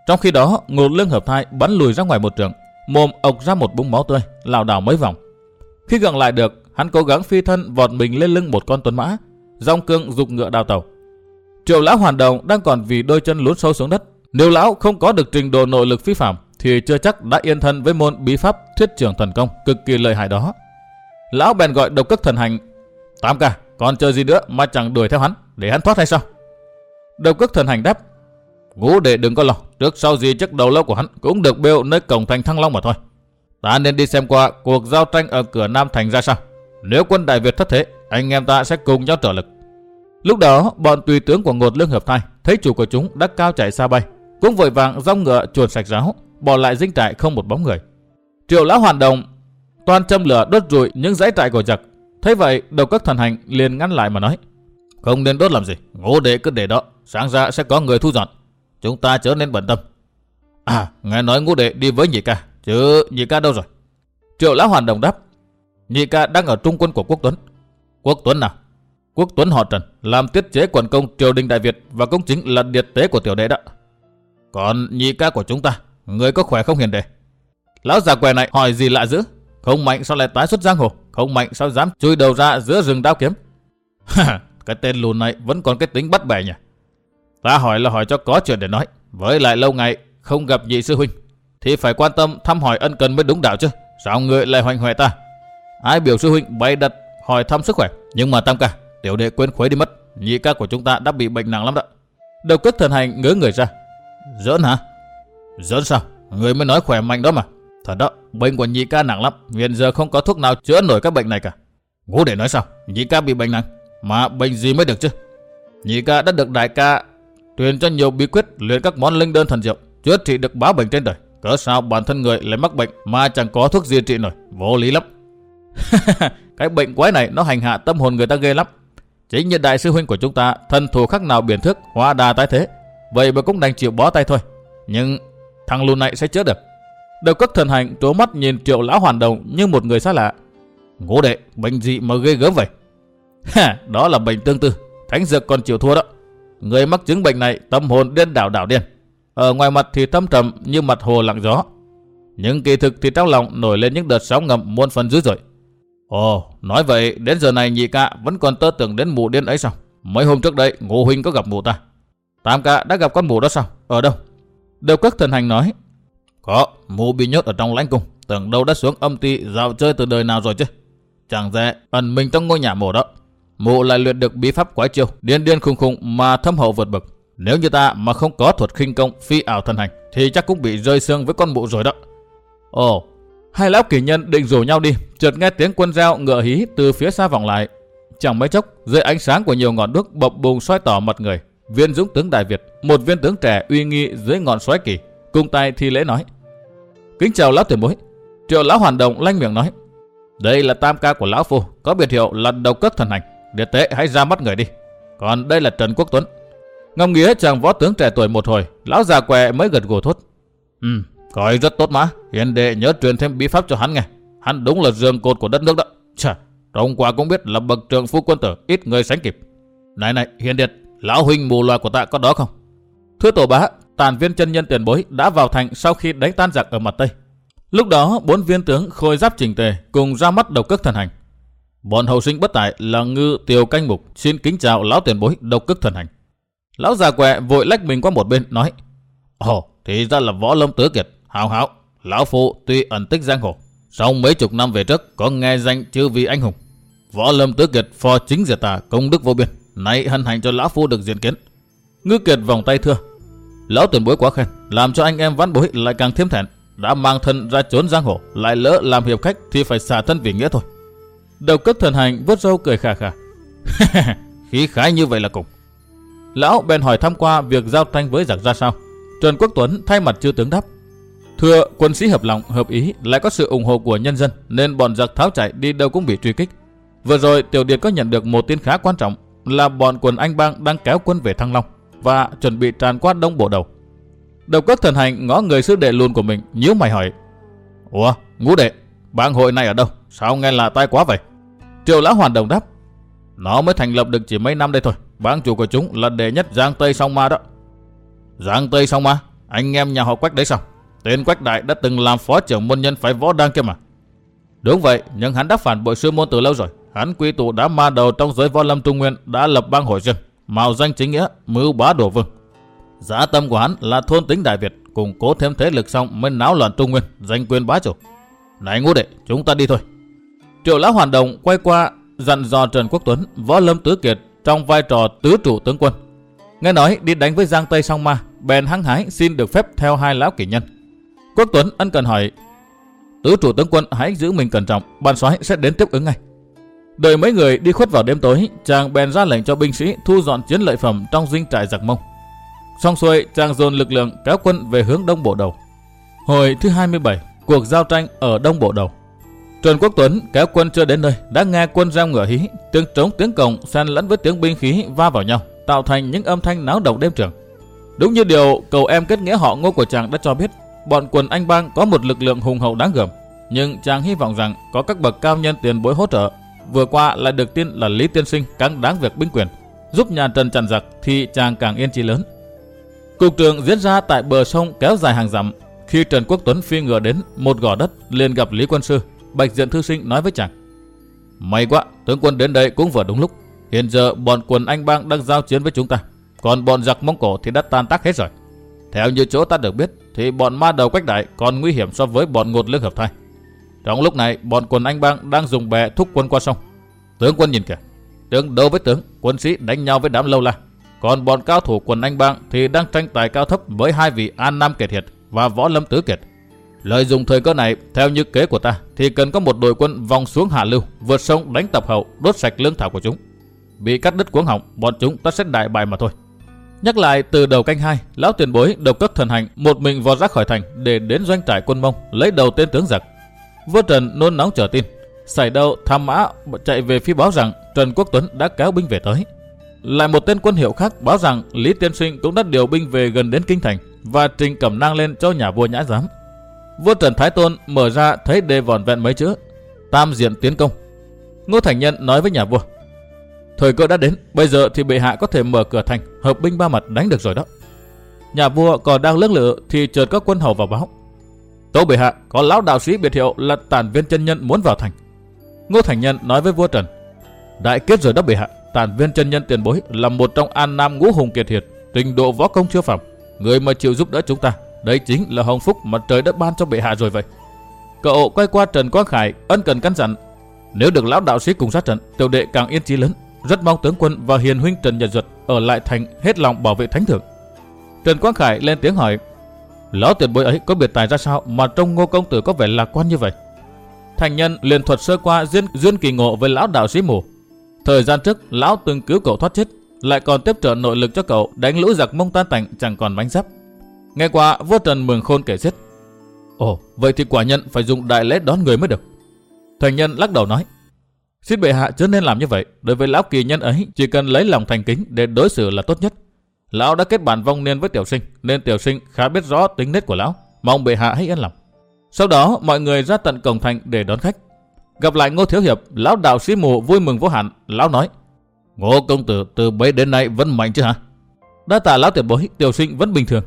Trong khi đó, ngột lưng hợp thai bắn lùi ra ngoài một trường, mồm ộc ra một búng máu tươi, lảo đảo mấy vòng. Khi gần lại được, hắn cố gắng phi thân vọt mình lên lưng một con tuấn mã, dòng cương dục ngựa đào tàu. Triệu lão hoàn đồng đang còn vì đôi chân lún sâu xuống đất. Nếu lão không có được trình độ nội lực phi phạm, thì chưa chắc đã yên thân với môn bí pháp thuyết trường thần công cực kỳ lợi hại đó. Lão bèn gọi độc cất thần hành. tám ca, còn chờ gì nữa mà chẳng đuổi theo hắn, để hắn thoát hay sao? Độc cất thần hành đáp. Ngũ đệ đừng có lo, trước sau gì chắc đầu lâu của hắn cũng được bêu nơi cổng thành Thăng Long mà thôi. Ta nên đi xem qua cuộc giao tranh ở cửa Nam Thành ra sao. Nếu quân Đại Việt thất thế, anh em ta sẽ cùng nhau trợ lực. Lúc đó, bọn tùy tướng của ngột lương hợp thai thấy chủ của chúng đã cao chạy xa bay, cũng vội vàng rong ngựa chuồn sạch ráo, bỏ lại dinh trại không một bóng người. Triệu lão hoàn đồng Toàn châm lửa đốt rụi những dãy trại của giặc. Thấy vậy, đầu các thần hành liền ngăn lại mà nói. Không nên đốt làm gì, ngô đệ cứ để đó, sáng ra sẽ có người thu dọn. Chúng ta trở nên bận tâm. À, nghe nói ngô đệ đi với nhị ca, chứ nhị ca đâu rồi? Triệu lão hoàn đồng đáp. Nhị ca đang ở trung quân của quốc tuấn. Quốc tuấn nào? Quốc tuấn họ Trần, làm tiết chế quần công triều đình Đại Việt và cũng chính là điệt tế của tiểu đệ đó. Còn nhị ca của chúng ta, người có khỏe không hiền đệ? Lão già què này hỏi gì lạ dữ? Không mạnh sao lại tái xuất giang hồ? Không mạnh sao dám chui đầu ra giữa rừng đao kiếm? [LAUGHS] cái tên lùn này vẫn còn cái tính bắt bẻ nhỉ? Ta hỏi là hỏi cho có chuyện để nói. Với lại lâu ngày không gặp nhị sư huynh, thì phải quan tâm thăm hỏi ân cần mới đúng đạo chứ. Sao người lại hoành hoẹ ta? Ai biểu sư huynh bay đặt hỏi thăm sức khỏe. Nhưng mà tam ca, tiểu đệ quên khuấy đi mất. Nhị ca của chúng ta đã bị bệnh nặng lắm đó. Độc cất thần hành ngớ người ra. Giỡn hả? Giỡn sao? Người mới nói khỏe mạnh đó mà. Thật đó, bệnh của nhị ca nặng lắm. Hiện giờ không có thuốc nào chữa nổi các bệnh này cả. Ngũ để nói sao? Nhị ca bị bệnh nặng. Mà bệnh gì mới được chứ? Nhị ca đã được đại ca truyền cho nhiều bí quyết luyện các món linh đơn thần diệu, chữa trị được bá bệnh trên đời. cớ sao bản thân người lại mắc bệnh mà chẳng có thuốc gì trị nổi, vô lý lắm. [LAUGHS] cái bệnh quái này nó hành hạ tâm hồn người ta ghê lắm. Chính như đại sư huynh của chúng ta, thân thù khắc nào biển thước, hoa đà tái thế. Vậy mà cũng đành chịu bó tay thôi. Nhưng thằng lùn này sẽ chữa được. Đầu cất thần hành trố mắt nhìn triệu lão hoàn đồng như một người xa lạ. Ngũ đệ, bệnh gì mà ghê gớm vậy? [LAUGHS] Ha, đó là bệnh tương tư. Thánh dược còn chịu thua đó. Người mắc chứng bệnh này tâm hồn điên đảo đảo điên. Ở ngoài mặt thì tâm trầm như mặt hồ lặng gió. Nhưng kỳ thực thì trong lòng nổi lên những đợt sóng ngầm muôn phần dữ dội. Ồ, nói vậy đến giờ này nhị ca vẫn còn tơ tưởng đến mụ điên ấy sao? Mấy hôm trước đây ngô huynh có gặp mụ ta. Tam ca đã gặp con mụ đó sao? Ở đâu? Đều các thần hành nói. Có, mụ bị nhốt ở trong lãnh cung. Tưởng đâu đã xuống âm ti dạo chơi từ đời nào rồi chứ. Chẳng dè ẩn mình trong ngôi nhà mộ đó. Mụ lại luyện được bí pháp quái chiêu, điên điên khùng khùng mà thâm hậu vượt bậc. Nếu như ta mà không có thuật khinh công phi ảo thần hành thì chắc cũng bị rơi xương với con mụ rồi đó. Ồ, hai lão kỳ nhân định rủ nhau đi, chợt nghe tiếng quân dao ngựa hí từ phía xa vọng lại. Chẳng mấy chốc, dưới ánh sáng của nhiều ngọn đuốc bập bùng soi tỏ mặt người, viên dũng tướng Đại Việt, một viên tướng trẻ uy nghi dưới ngọn xoáy kỳ, cung tay thi lễ nói: "Kính chào lão tiền bối." Triệu lão hoàn động lanh miệng nói: "Đây là tam ca của lão phu, có biệt hiệu là đầu cất thần hành, địa tế hãy ra mắt người đi. Còn đây là Trần Quốc Tuấn, Ngâm nghĩa chàng võ tướng trẻ tuổi một hồi, lão già què mới gật gù thốt. Ừ, coi rất tốt mà, hiền đệ nhớ truyền thêm bí pháp cho hắn nghe. Hắn đúng là giường cột của đất nước đó. Chà, trông qua cũng biết là bậc trưởng phu quân tử, ít người sánh kịp. Này này, hiền đệ lão huynh mù loài của ta có đó không? Thưa tổ bá, tàn viên chân nhân tiền bối đã vào thành sau khi đánh tan giặc ở mặt Tây. Lúc đó, bốn viên tướng khôi giáp trình tề cùng ra mắt độc cước thần hành. Bọn hậu sinh bất tại là ngư tiều canh mục xin kính chào lão tiền bối độc cước thần hành. Lão già quẹ vội lách mình qua một bên nói. Ồ, thì ra là võ lâm tứ kiệt. Hảo hảo, lão phụ tuy ẩn tích giang hồ. song mấy chục năm về trước có nghe danh chư vị anh hùng. Võ lâm tứ kiệt phò chính diệt tà công đức vô biên. Nay hân hạnh cho lão phu được diện kiến. Ngư kiệt vòng tay thưa. Lão tiền bối quá khen, làm cho anh em văn bối lại càng thêm thẹn. Đã mang thân ra trốn giang hồ, lại lỡ làm hiệp khách thì phải xả thân vì nghĩa thôi. Đầu cấp thần hành vớt râu cười khà khà. [LAUGHS] Khí khái như vậy là cùng. Lão bèn hỏi thăm qua việc giao tranh với giặc ra sao. Trần Quốc Tuấn thay mặt chư tướng đáp. Thưa quân sĩ hợp lòng, hợp ý, lại có sự ủng hộ của nhân dân, nên bọn giặc tháo chạy đi đâu cũng bị truy kích. Vừa rồi Tiểu Điệt có nhận được một tin khá quan trọng là bọn quần Anh Bang đang kéo quân về Thăng Long và chuẩn bị tràn qua đông bộ đầu. độc cất thần hành ngó người sư đệ luôn của mình, nhíu mày hỏi. Ủa, ngũ đệ, bang hội này ở đâu? Sao nghe là tai quá vậy? Triệu lão hoàn đồng đáp. Nó mới thành lập được chỉ mấy năm đây thôi. Bang chủ của chúng là đệ nhất Giang Tây Song Ma đó. Giang Tây Song Ma? Anh em nhà họ Quách đấy sao? Tên Quách Đại đã từng làm phó trưởng môn nhân phái võ đăng kia mà. Đúng vậy, nhưng hắn đã phản bội sư môn từ lâu rồi. Hắn quy tụ đã ma đầu trong giới võ lâm trung nguyên đã lập bang hội riêng, mạo danh chính nghĩa, mưu bá đổ vương. Giá tâm của hắn là thôn tính Đại Việt, củng cố thêm thế lực xong mới náo loạn trung nguyên, giành quyền bá chủ. Này ngũ đệ, chúng ta đi thôi. Triệu lão hoàn đồng quay qua dặn dò Trần Quốc Tuấn, võ lâm tứ kiệt trong vai trò tứ trụ tướng quân. Nghe nói đi đánh với Giang Tây song ma, bèn hăng hái xin được phép theo hai lão kỷ nhân. Quốc Tuấn ân cần hỏi, tứ trụ tướng quân hãy giữ mình cẩn trọng, ban soái sẽ đến tiếp ứng ngay. Đợi mấy người đi khuất vào đêm tối, chàng bèn ra lệnh cho binh sĩ thu dọn chiến lợi phẩm trong dinh trại giặc mông. Xong xuôi, chàng dồn lực lượng kéo quân về hướng đông bộ đầu. Hồi thứ 27, cuộc giao tranh ở đông bộ đầu. Trần Quốc Tuấn kéo quân chưa đến nơi, đã nghe quân reo ngựa hí, tiếng trống tiếng cổng xen lẫn với tiếng binh khí va vào nhau, tạo thành những âm thanh náo động đêm trường. Đúng như điều cầu em kết nghĩa họ ngô của chàng đã cho biết, bọn quần anh bang có một lực lượng hùng hậu đáng gờm, nhưng chàng hy vọng rằng có các bậc cao nhân tiền bối hỗ trợ. Vừa qua lại được tin là Lý Tiên Sinh càng đáng việc binh quyền, giúp nhà Trần chặn giặc thì chàng càng yên trí lớn. Cuộc trường diễn ra tại bờ sông kéo dài hàng dặm. Khi Trần Quốc Tuấn phi ngựa đến một gò đất liền gặp Lý Quân Sư, Bạch Diện Thư Sinh nói với chàng. May quá, tướng quân đến đây cũng vừa đúng lúc. Hiện giờ bọn quần anh bang đang giao chiến với chúng ta. Còn bọn giặc Mông Cổ thì đã tan tác hết rồi. Theo như chỗ ta được biết, thì bọn ma đầu quách đại còn nguy hiểm so với bọn ngột lương hợp thai. Trong lúc này, bọn quần anh bang đang dùng bè thúc quân qua sông. Tướng quân nhìn kìa. Tướng đấu với tướng, quân sĩ đánh nhau với đám lâu la. Còn bọn cao thủ quần anh bang thì đang tranh tài cao thấp với hai vị An Nam Kiệt Hiệt và Võ Lâm Tứ Kiệt. Lợi dụng thời cơ này, theo như kế của ta, thì cần có một đội quân vòng xuống Hạ Lưu, vượt sông đánh tập hậu, đốt sạch lương thảo của chúng. Bị cắt đứt cuống họng, bọn chúng ta sẽ đại bại mà thôi. Nhắc lại từ đầu canh hai, lão tiền bối độc cất thần hành một mình vọt ra khỏi thành để đến doanh trại quân Mông lấy đầu tên tướng giặc. Vua Trần nôn nóng chờ tin, xảy đâu tham mã chạy về phía báo rằng Trần Quốc Tuấn đã kéo binh về tới. Lại một tên quân hiệu khác báo rằng Lý Tiên Sinh cũng đã điều binh về gần đến kinh thành và trình cẩm nang lên cho nhà vua nhã giám. Vua Trần Thái Tôn mở ra thấy đề vòn vẹn mấy chữ Tam diện tiến công. Ngô Thành Nhân nói với nhà vua Thời cơ đã đến, bây giờ thì bệ hạ có thể mở cửa thành, hợp binh ba mặt đánh được rồi đó. Nhà vua còn đang lưỡng lự thì chợt có quân hầu vào báo. tố bệ hạ, có lão đạo sĩ biệt hiệu là tản viên chân nhân muốn vào thành. Ngô Thành Nhân nói với vua Trần. Đại kết rồi đó bệ hạ, tản viên chân nhân tiền bối là một trong an nam ngũ hùng kiệt hiệt, trình độ võ công chưa phẩm. Người mà chịu giúp đỡ chúng ta, đây chính là hồng phúc mà trời đã ban cho bệ hạ rồi vậy. Cậu quay qua Trần Quang Khải ân cần căn dặn. Nếu được lão đạo sĩ cùng sát trận, tiểu đệ càng yên chí lớn, rất mong tướng quân và hiền huynh Trần Nhật Duật ở lại thành hết lòng bảo vệ thánh thượng. Trần Quang Khải lên tiếng hỏi, lão tiền bối ấy có biệt tài ra sao mà trông ngô công tử có vẻ lạc quan như vậy? Thành nhân liền thuật sơ qua duyên, duyên kỳ ngộ với lão đạo sĩ mù. Thời gian trước, lão từng cứu cậu thoát chết, lại còn tiếp trợ nội lực cho cậu đánh lũ giặc mông tan tành chẳng còn bánh giáp. Nghe qua, vua Trần mừng khôn kể xiết. Ồ, vậy thì quả nhân phải dùng đại lễ đón người mới được. Thành nhân lắc đầu nói, Xin bệ hạ chớ nên làm như vậy. Đối với lão kỳ nhân ấy, chỉ cần lấy lòng thành kính để đối xử là tốt nhất. Lão đã kết bản vong niên với tiểu sinh, nên tiểu sinh khá biết rõ tính nết của lão. Mong bệ hạ hãy yên lòng. Sau đó, mọi người ra tận cổng thành để đón khách. Gặp lại Ngô Thiếu Hiệp, lão đạo sĩ mù vui mừng vô hạn. Lão nói, Ngô công tử từ bấy đến nay vẫn mạnh chứ hả? Đa tạ lão tiểu bối, tiểu sinh vẫn bình thường.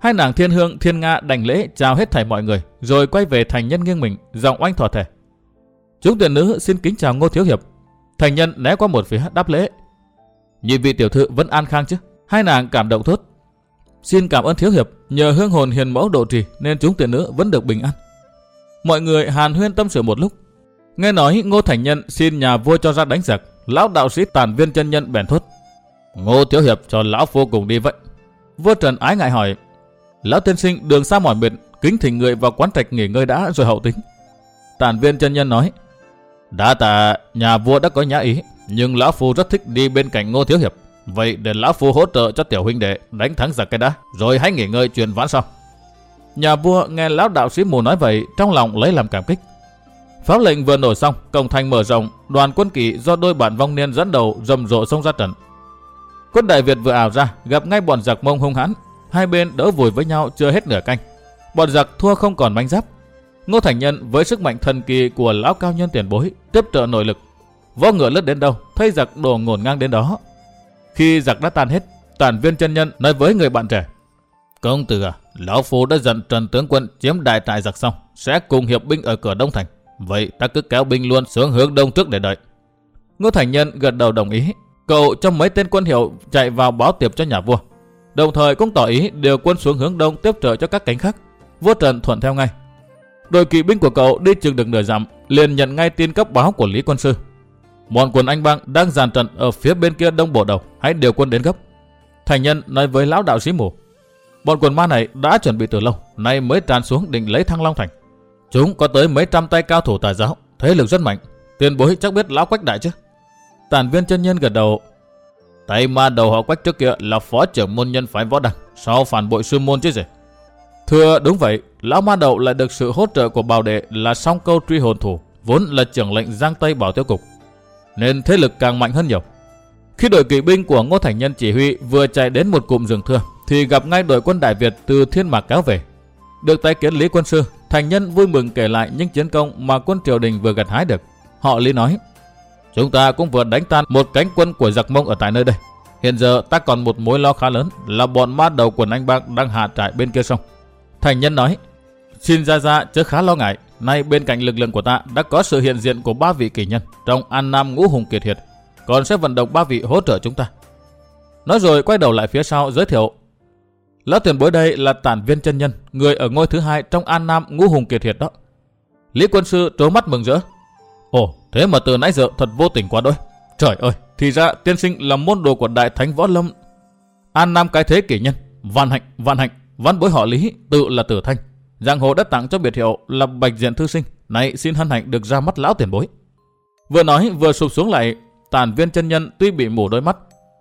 Hai nàng thiên hương, thiên nga đành lễ chào hết thảy mọi người, rồi quay về thành nhân nghiêng mình, giọng oanh thỏa thể. Chúng tiền nữ xin kính chào Ngô Thiếu Hiệp. Thành nhân né qua một phía đáp lễ. Nhị vị tiểu thư vẫn an khang chứ? Hai nàng cảm động thốt. Xin cảm ơn Thiếu Hiệp, nhờ hương hồn hiền mẫu độ trì nên chúng tiền nữ vẫn được bình an. Mọi người hàn huyên tâm sự một lúc. Nghe nói Ngô Thành Nhân xin nhà vua cho ra đánh giặc, lão đạo sĩ tàn viên chân nhân bèn thốt. Ngô Thiếu Hiệp cho lão vô cùng đi vậy. Vua Trần ái ngại hỏi, lão tiên sinh đường xa mỏi mệt, kính thỉnh người vào quán trạch nghỉ ngơi đã rồi hậu tính. Tàn viên chân nhân nói, đã tạ nhà vua đã có nhã ý, nhưng lão phu rất thích đi bên cạnh Ngô Thiếu Hiệp. Vậy để lão phu hỗ trợ cho tiểu huynh đệ đánh thắng giặc cái đã, rồi hãy nghỉ ngơi chuyện vãn sau. Nhà vua nghe lão đạo sĩ mù nói vậy, trong lòng lấy làm cảm kích. Pháp lệnh vừa nổi xong, cổng thành mở rộng, đoàn quân kỵ do đôi bạn vong niên dẫn đầu rầm rộ xông ra trận. Quân đại Việt vừa ảo ra, gặp ngay bọn giặc mông hung hãn, hai bên đỡ vùi với nhau chưa hết nửa canh. Bọn giặc thua không còn manh giáp, Ngô Thành Nhân với sức mạnh thần kỳ của lão cao nhân tiền bối tiếp trợ nội lực. Võ ngựa lướt đến đâu, thấy giặc đổ ngổn ngang đến đó. Khi giặc đã tan hết, tản viên chân nhân nói với người bạn trẻ. Công tử à, lão phu đã dặn Trần tướng quân chiếm đại trại giặc xong, sẽ cùng hiệp binh ở cửa Đông Thành. Vậy ta cứ kéo binh luôn xuống hướng đông trước để đợi. Ngô Thành Nhân gật đầu đồng ý. Cậu cho mấy tên quân hiệu chạy vào báo tiệp cho nhà vua. Đồng thời cũng tỏ ý điều quân xuống hướng đông tiếp trợ cho các cánh khác. Vua Trần thuận theo ngay, Đội kỵ binh của cậu đi chừng được nửa dặm, liền nhận ngay tin cấp báo của Lý Quân Sư. Bọn quân anh bang đang dàn trận ở phía bên kia đông bộ đầu, hãy điều quân đến gấp. Thành nhân nói với lão đạo sĩ mù. Bọn quân ma này đã chuẩn bị từ lâu, nay mới tràn xuống định lấy thăng long thành. Chúng có tới mấy trăm tay cao thủ tài giáo, thế lực rất mạnh. Tiền bối chắc biết lão quách đại chứ? Tản viên chân nhân gật đầu. Tay ma đầu họ quách trước kia là phó trưởng môn nhân phái võ đăng, sau phản bội sư môn chứ gì? Thưa đúng vậy, Lão Ma Đậu lại được sự hỗ trợ của bảo đệ là song câu truy hồn thủ, vốn là trưởng lệnh Giang Tây Bảo Tiêu Cục, nên thế lực càng mạnh hơn nhiều. Khi đội kỵ binh của Ngô Thành Nhân chỉ huy vừa chạy đến một cụm rừng thưa, thì gặp ngay đội quân Đại Việt từ Thiên Mạc kéo về. Được tái kiến Lý Quân Sư, Thành Nhân vui mừng kể lại những chiến công mà quân triều đình vừa gặt hái được. Họ Lý nói, chúng ta cũng vừa đánh tan một cánh quân của giặc mông ở tại nơi đây. Hiện giờ ta còn một mối lo khá lớn là bọn ma đầu quần anh bang đang hạ trại bên kia sông. Thành Nhân nói, Xin ra ra chớ khá lo ngại, nay bên cạnh lực lượng của ta đã có sự hiện diện của ba vị kỳ nhân trong An Nam Ngũ Hùng Kiệt Hiệt, còn sẽ vận động ba vị hỗ trợ chúng ta. Nói rồi quay đầu lại phía sau giới thiệu. Lão tiền bối đây là tản viên chân nhân, người ở ngôi thứ hai trong An Nam Ngũ Hùng Kiệt Hiệt đó. Lý quân sư trố mắt mừng rỡ. Ồ, thế mà từ nãy giờ thật vô tình quá đôi. Trời ơi, thì ra tiên sinh là môn đồ của Đại Thánh Võ Lâm, An Nam cái thế kỷ nhân, Văn Hạnh, Văn Hạnh, văn bối họ Lý, tự là Tử Thanh. Giang hồ đã tặng cho biệt hiệu là Bạch Diện Thư Sinh, nay xin hân hạnh được ra mắt lão tiền bối. Vừa nói vừa sụp xuống lại, tàn viên chân nhân tuy bị mù đôi mắt,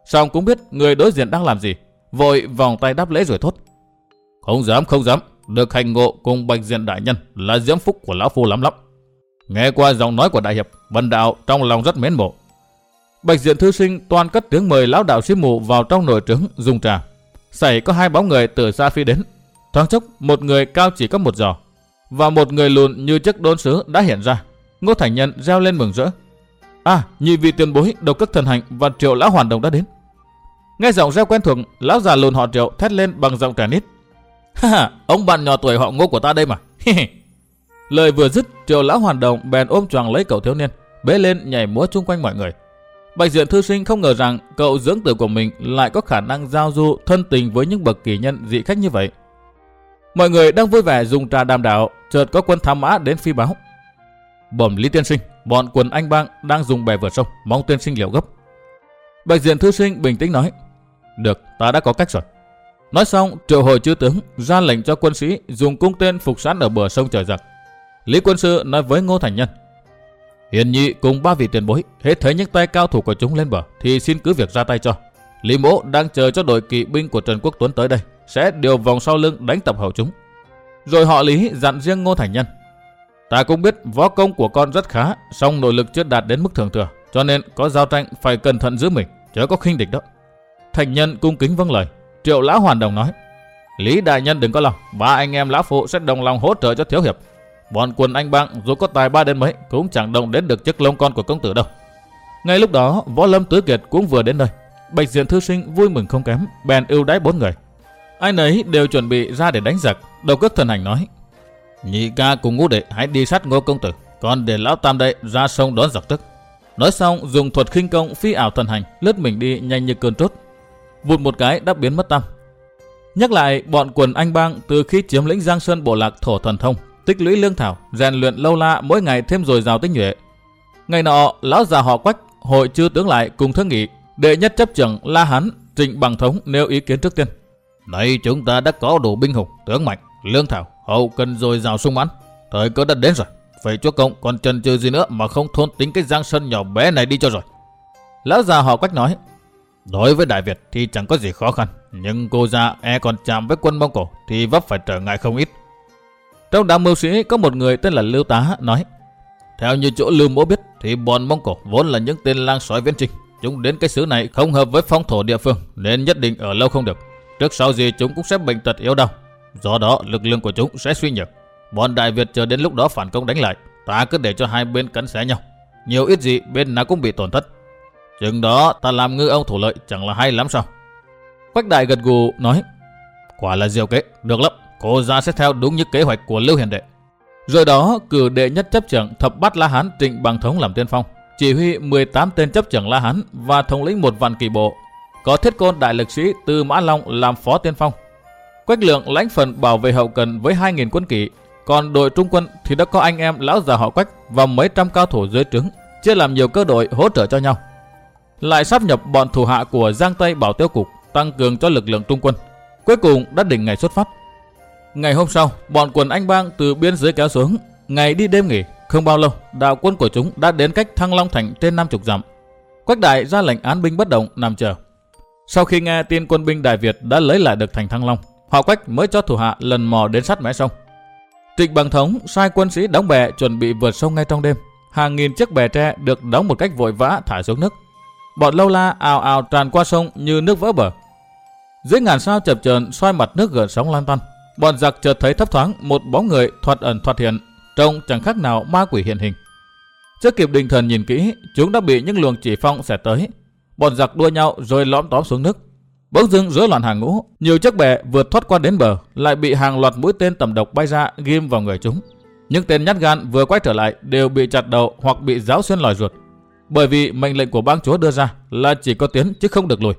song cũng biết người đối diện đang làm gì, vội vòng tay đáp lễ rồi thốt. Không dám, không dám, được hành ngộ cùng Bạch Diện Đại Nhân là diễm phúc của lão phu lắm lắm. Nghe qua giọng nói của đại hiệp, Vân Đạo trong lòng rất mến mộ. Bạch Diện Thư Sinh toàn cất tiếng mời lão đạo sĩ mù vào trong nồi trứng dùng trà. Xảy có hai bóng người từ xa phi đến. Thoáng chốc, một người cao chỉ có một giò và một người lùn như chiếc đốn sứ đã hiện ra. Ngô Thành Nhân reo lên mừng rỡ. À, nhị vị tiền bối, đầu cất thần hành và triệu lão hoàn đồng đã đến. Nghe giọng reo quen thuộc, lão già lùn họ triệu thét lên bằng giọng trẻ nít. [LAUGHS] Ha ha, ông bạn nhỏ tuổi họ ngô của ta đây mà. Lời vừa dứt, triệu lão hoàn đồng bèn ôm choàng lấy cậu thiếu niên, bế lên nhảy múa chung quanh mọi người. Bạch diện thư sinh không ngờ rằng cậu dưỡng tử của mình lại có khả năng giao du thân tình với những bậc kỳ nhân dị khách như vậy. Mọi người đang vui vẻ dùng trà đàm đạo, chợt có quân thám mã đến phi báo. Bẩm Lý Tiên Sinh, bọn quần anh bang đang dùng bè vượt sông, mong tiên sinh liệu gấp. Bạch diện thư sinh bình tĩnh nói, được, ta đã có cách rồi. Nói xong, triệu hồi chư tướng ra lệnh cho quân sĩ dùng cung tên phục sẵn ở bờ sông trời giặc. Lý quân sư nói với Ngô Thành Nhân, Hiền nhị cùng ba vị tiền bối, hết thấy những tay cao thủ của chúng lên bờ thì xin cứ việc ra tay cho. Lý mỗ đang chờ cho đội kỵ binh của Trần Quốc Tuấn tới đây, sẽ điều vòng sau lưng đánh tập hậu chúng. Rồi họ Lý dặn riêng Ngô Thành Nhân. Ta cũng biết võ công của con rất khá, song nội lực chưa đạt đến mức thường thừa, cho nên có giao tranh phải cẩn thận giữ mình, chớ có khinh địch đó. Thành Nhân cung kính vâng lời, Triệu Lão Hoàn Đồng nói. Lý Đại Nhân đừng có lòng, ba anh em Lão Phụ sẽ đồng lòng hỗ trợ cho Thiếu Hiệp, Bọn quần anh bang dù có tài ba đến mấy cũng chẳng động đến được chiếc lông con của công tử đâu. Ngay lúc đó, võ lâm tứ kiệt cũng vừa đến đây. Bạch diện thư sinh vui mừng không kém, bèn ưu đãi bốn người. Ai nấy đều chuẩn bị ra để đánh giặc. Đầu cước thần hành nói: Nhị ca cùng ngũ đệ hãy đi sát ngô công tử, còn để lão tam đệ ra sông đón giặc tức. Nói xong dùng thuật khinh công phi ảo thần hành lướt mình đi nhanh như cơn trốt. Vụt một cái đã biến mất tâm. Nhắc lại bọn quần anh bang từ khi chiếm lĩnh Giang Sơn bộ lạc thổ thần thông tích lũy lương thảo, rèn luyện lâu la mỗi ngày thêm dồi dào tích nhuệ. Ngày nọ, lão già họ Quách, hội chư tướng lại cùng thương nghị, đệ nhất chấp trưởng La Hán, Trịnh Bằng Thống nêu ý kiến trước tiên. Nay chúng ta đã có đủ binh hùng, tướng mạnh, lương thảo, hậu cần rồi dào sung mãn. Thời cơ đã đến rồi, Vậy chúa công còn chần chừ gì nữa mà không thôn tính cái giang sơn nhỏ bé này đi cho rồi. Lão già họ Quách nói, đối với Đại Việt thì chẳng có gì khó khăn, nhưng cô già e còn chạm với quân Mông Cổ thì vấp phải trở ngại không ít. Trong đám mưu sĩ có một người tên là Lưu Tá nói Theo như chỗ Lưu Mỗ biết thì bọn Mông Cổ vốn là những tên lang sói viên trinh. Chúng đến cái xứ này không hợp với phong thổ địa phương nên nhất định ở lâu không được. Trước sau gì chúng cũng sẽ bệnh tật yếu đau. Do đó lực lượng của chúng sẽ suy nhược. Bọn Đại Việt chờ đến lúc đó phản công đánh lại. Ta cứ để cho hai bên cắn xé nhau. Nhiều ít gì bên nào cũng bị tổn thất. Chừng đó ta làm ngư ông thủ lợi chẳng là hay lắm sao. Quách Đại gật gù nói Quả là diệu kế, được lắm cô ra sẽ theo đúng như kế hoạch của Lưu Hiền Đệ. Rồi đó cử đệ nhất chấp trưởng thập bát La Hán Trịnh Bằng Thống làm tiên phong, chỉ huy 18 tên chấp trưởng La Hán và thống lĩnh một vạn kỳ bộ. Có thiết côn đại lực sĩ từ Mã Long làm phó tiên phong. Quách lượng lãnh phần bảo vệ hậu cần với 2.000 quân kỵ, còn đội trung quân thì đã có anh em lão già họ Quách và mấy trăm cao thủ dưới trướng, chia làm nhiều cơ đội hỗ trợ cho nhau. Lại sắp nhập bọn thủ hạ của Giang Tây Bảo Tiêu Cục, tăng cường cho lực lượng trung quân. Cuối cùng đã định ngày xuất phát. Ngày hôm sau, bọn quần anh bang từ biên giới kéo xuống. Ngày đi đêm nghỉ, không bao lâu, đạo quân của chúng đã đến cách Thăng Long Thành trên 50 dặm. Quách đại ra lệnh án binh bất động nằm chờ. Sau khi nghe tin quân binh Đại Việt đã lấy lại được thành Thăng Long, họ Quách mới cho thủ hạ lần mò đến sát mé sông. Trịnh Bằng Thống sai quân sĩ đóng bè chuẩn bị vượt sông ngay trong đêm. Hàng nghìn chiếc bè tre được đóng một cách vội vã thả xuống nước. Bọn lâu la ào ào tràn qua sông như nước vỡ bờ. Dưới ngàn sao chập chờn xoay mặt nước gợn sóng lan tăn. Bọn giặc chợt thấy thấp thoáng một bóng người thoạt ẩn thoạt hiện, trông chẳng khác nào ma quỷ hiện hình. Chưa kịp định thần nhìn kỹ, chúng đã bị những luồng chỉ phong xẹt tới. Bọn giặc đua nhau rồi lõm tóm xuống nước. Bỗng dưng giữa loạn hàng ngũ, nhiều chiếc bè vượt thoát qua đến bờ, lại bị hàng loạt mũi tên tầm độc bay ra ghim vào người chúng. Những tên nhát gan vừa quay trở lại đều bị chặt đầu hoặc bị giáo xuyên lòi ruột. Bởi vì mệnh lệnh của bang chúa đưa ra là chỉ có tiến chứ không được lùi.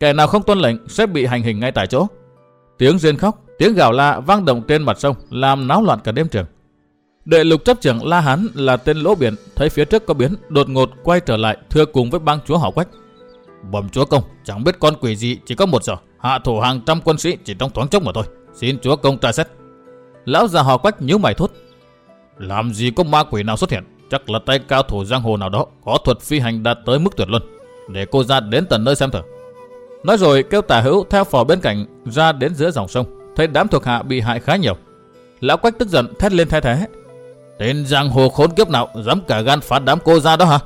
Kẻ nào không tuân lệnh sẽ bị hành hình ngay tại chỗ. Tiếng rên khóc, tiếng gào la vang động trên mặt sông làm náo loạn cả đêm trường. Đệ lục chấp trưởng La Hán là tên lỗ biển, thấy phía trước có biến, đột ngột quay trở lại thưa cùng với bang chúa họ Quách. Bẩm chúa công, chẳng biết con quỷ gì chỉ có một giờ, hạ thủ hàng trăm quân sĩ chỉ trong thoáng chốc mà thôi. Xin chúa công tra xét. Lão già họ quách nhíu mày thốt. Làm gì có ma quỷ nào xuất hiện? Chắc là tay cao thủ giang hồ nào đó có thuật phi hành đạt tới mức tuyệt luân. Để cô ra đến tận nơi xem thử. Nói rồi kêu tả hữu theo phò bên cạnh ra đến giữa dòng sông. Thấy đám thuộc hạ bị hại khá nhiều. Lão quách tức giận thét lên thay thế. Tên giang hồ khốn kiếp nào dám cả gan phá đám cô ra đó hả?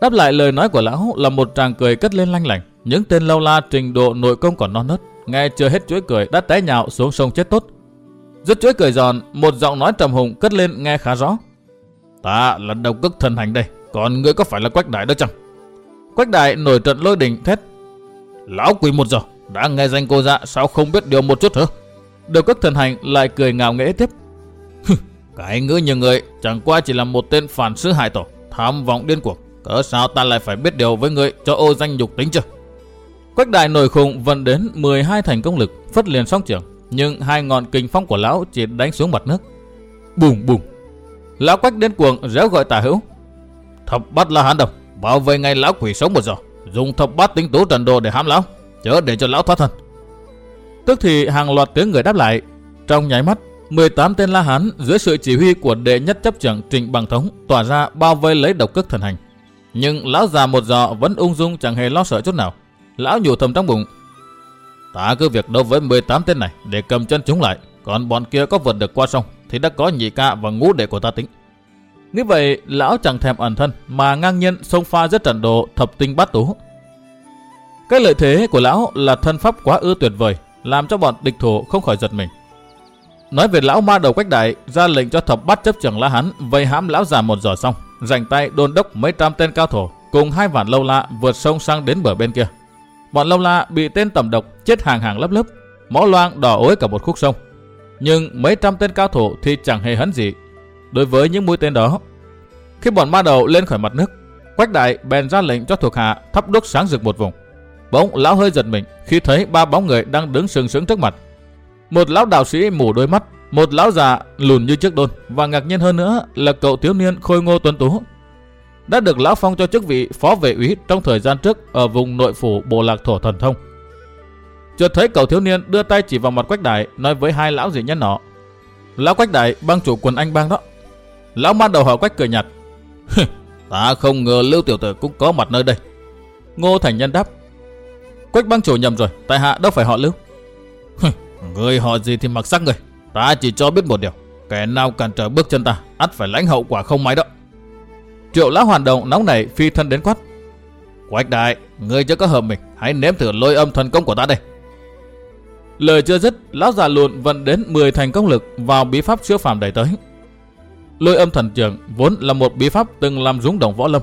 Đáp lại lời nói của lão là một tràng cười cất lên lanh lảnh Những tên lâu la trình độ nội công còn non nớt, nghe chưa hết chuỗi cười đã té nhào xuống sông chết tốt. Dứt chuỗi cười giòn, một giọng nói trầm hùng cất lên nghe khá rõ. Ta là đầu Cực thần hành đây, còn ngươi có phải là quách đại đó chăng? Quách đại nổi trận lôi đình thét. Lão quỷ một giờ, đã nghe danh cô dạ sao không biết điều một chút hả? Đầu Cực thần hành lại cười ngạo nghễ tiếp. Cái ngữ như người chẳng qua chỉ là một tên phản sứ hại tổ, tham vọng điên cuồng cớ sao ta lại phải biết điều với người cho ô danh nhục tính chứ? Quách đại nổi khùng vận đến 12 thành công lực, phất liền song trưởng, Nhưng hai ngọn kinh phong của lão chỉ đánh xuống mặt nước. Bùng bùng. Lão quách đến cuồng réo gọi tả hữu. Thập bát la hán đồng, bảo vệ ngay lão quỷ sống một giờ. Dùng thập bát tính tú trần đồ để hãm lão, chớ để cho lão thoát thân. Tức thì hàng loạt tiếng người đáp lại. Trong nháy mắt, 18 tên La Hán dưới sự chỉ huy của đệ nhất chấp trưởng Trịnh Bằng Thống tỏa ra bao vây lấy độc cước thần hành. Nhưng lão già một giò vẫn ung dung chẳng hề lo sợ chút nào. Lão nhủ thầm trong bụng. Ta cứ việc đấu với 18 tên này để cầm chân chúng lại. Còn bọn kia có vượt được qua sông thì đã có nhị ca và ngũ đệ của ta tính. Như vậy, lão chẳng thèm ẩn thân mà ngang nhiên xông pha rất trận đồ thập tinh bát tú. Cái lợi thế của lão là thân pháp quá ư tuyệt vời, làm cho bọn địch thủ không khỏi giật mình. Nói về lão ma đầu quách đại, ra lệnh cho thập bát chấp trưởng la hán vây hãm lão già một giờ xong, rảnh tay đôn đốc mấy trăm tên cao thủ cùng hai vạn lâu la vượt sông sang đến bờ bên kia. Bọn lâu la bị tên tầm độc chết hàng hàng lớp lớp, máu loang đỏ ối cả một khúc sông. Nhưng mấy trăm tên cao thủ thì chẳng hề hấn gì đối với những mũi tên đó. Khi bọn ma đầu lên khỏi mặt nước, Quách Đại bèn ra lệnh cho thuộc hạ thắp đốt sáng rực một vùng. Bỗng lão hơi giật mình khi thấy ba bóng người đang đứng sừng sững trước mặt. Một lão đạo sĩ mù đôi mắt, một lão già lùn như chiếc đôn và ngạc nhiên hơn nữa là cậu thiếu niên khôi ngô tuấn tú. Đã được lão phong cho chức vị phó vệ úy trong thời gian trước ở vùng nội phủ bộ Lạc Thổ Thần Thông. Chợt thấy cậu thiếu niên đưa tay chỉ vào mặt Quách Đại nói với hai lão dị nhân nọ. Lão Quách Đại bang chủ quần anh bang đó. Lão ban đầu họ Quách cười nhạt. Ta không ngờ Lưu Tiểu Tử cũng có mặt nơi đây. Ngô Thành Nhân đáp. Quách bang chủ nhầm rồi, tại hạ đâu phải họ Lưu. người họ gì thì mặc sắc người. Ta chỉ cho biết một điều. Kẻ nào cản trở bước chân ta, ắt phải lãnh hậu quả không may đó. Triệu lão hoàn động nóng nảy phi thân đến quát. Quách đại, ngươi chưa có hợp mình, hãy nếm thử lôi âm thần công của ta đây. Lời chưa dứt, lão già lùn vận đến 10 thành công lực vào bí pháp siêu phàm đẩy tới. Lôi âm thần trường vốn là một bí pháp từng làm rúng động võ lâm.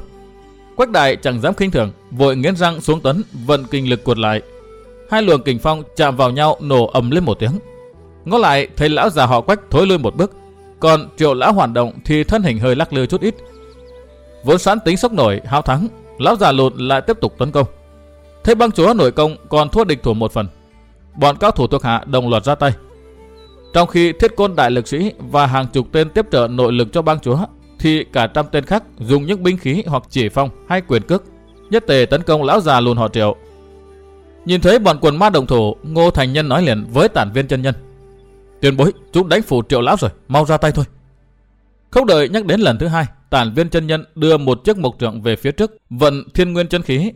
Quách đại chẳng dám khinh thường, vội nghiến răng xuống tấn, vận kinh lực cuột lại. Hai luồng kình phong chạm vào nhau nổ ầm lên một tiếng. Ngó lại thấy lão già họ Quách thối lui một bước, còn triệu lão hoàn động thì thân hình hơi lắc lư chút ít. Vốn sẵn tính sốc nổi hao thắng, lão già lụt lại tiếp tục tấn công. Thấy băng chúa nổi công còn thua địch thủ một phần, bọn các thủ thuộc hạ đồng loạt ra tay. Trong khi thiết côn đại lực sĩ và hàng chục tên tiếp trợ nội lực cho bang chúa, thì cả trăm tên khác dùng những binh khí hoặc chỉ phong hay quyền cước, nhất tề tấn công lão già lùn họ triệu. Nhìn thấy bọn quần ma đồng thủ, Ngô Thành Nhân nói liền với tản viên chân nhân. Tiền bối, chúng đánh phủ triệu lão rồi, mau ra tay thôi. Không đợi nhắc đến lần thứ hai, tản viên chân nhân đưa một chiếc mộc trượng về phía trước, vận thiên nguyên chân khí.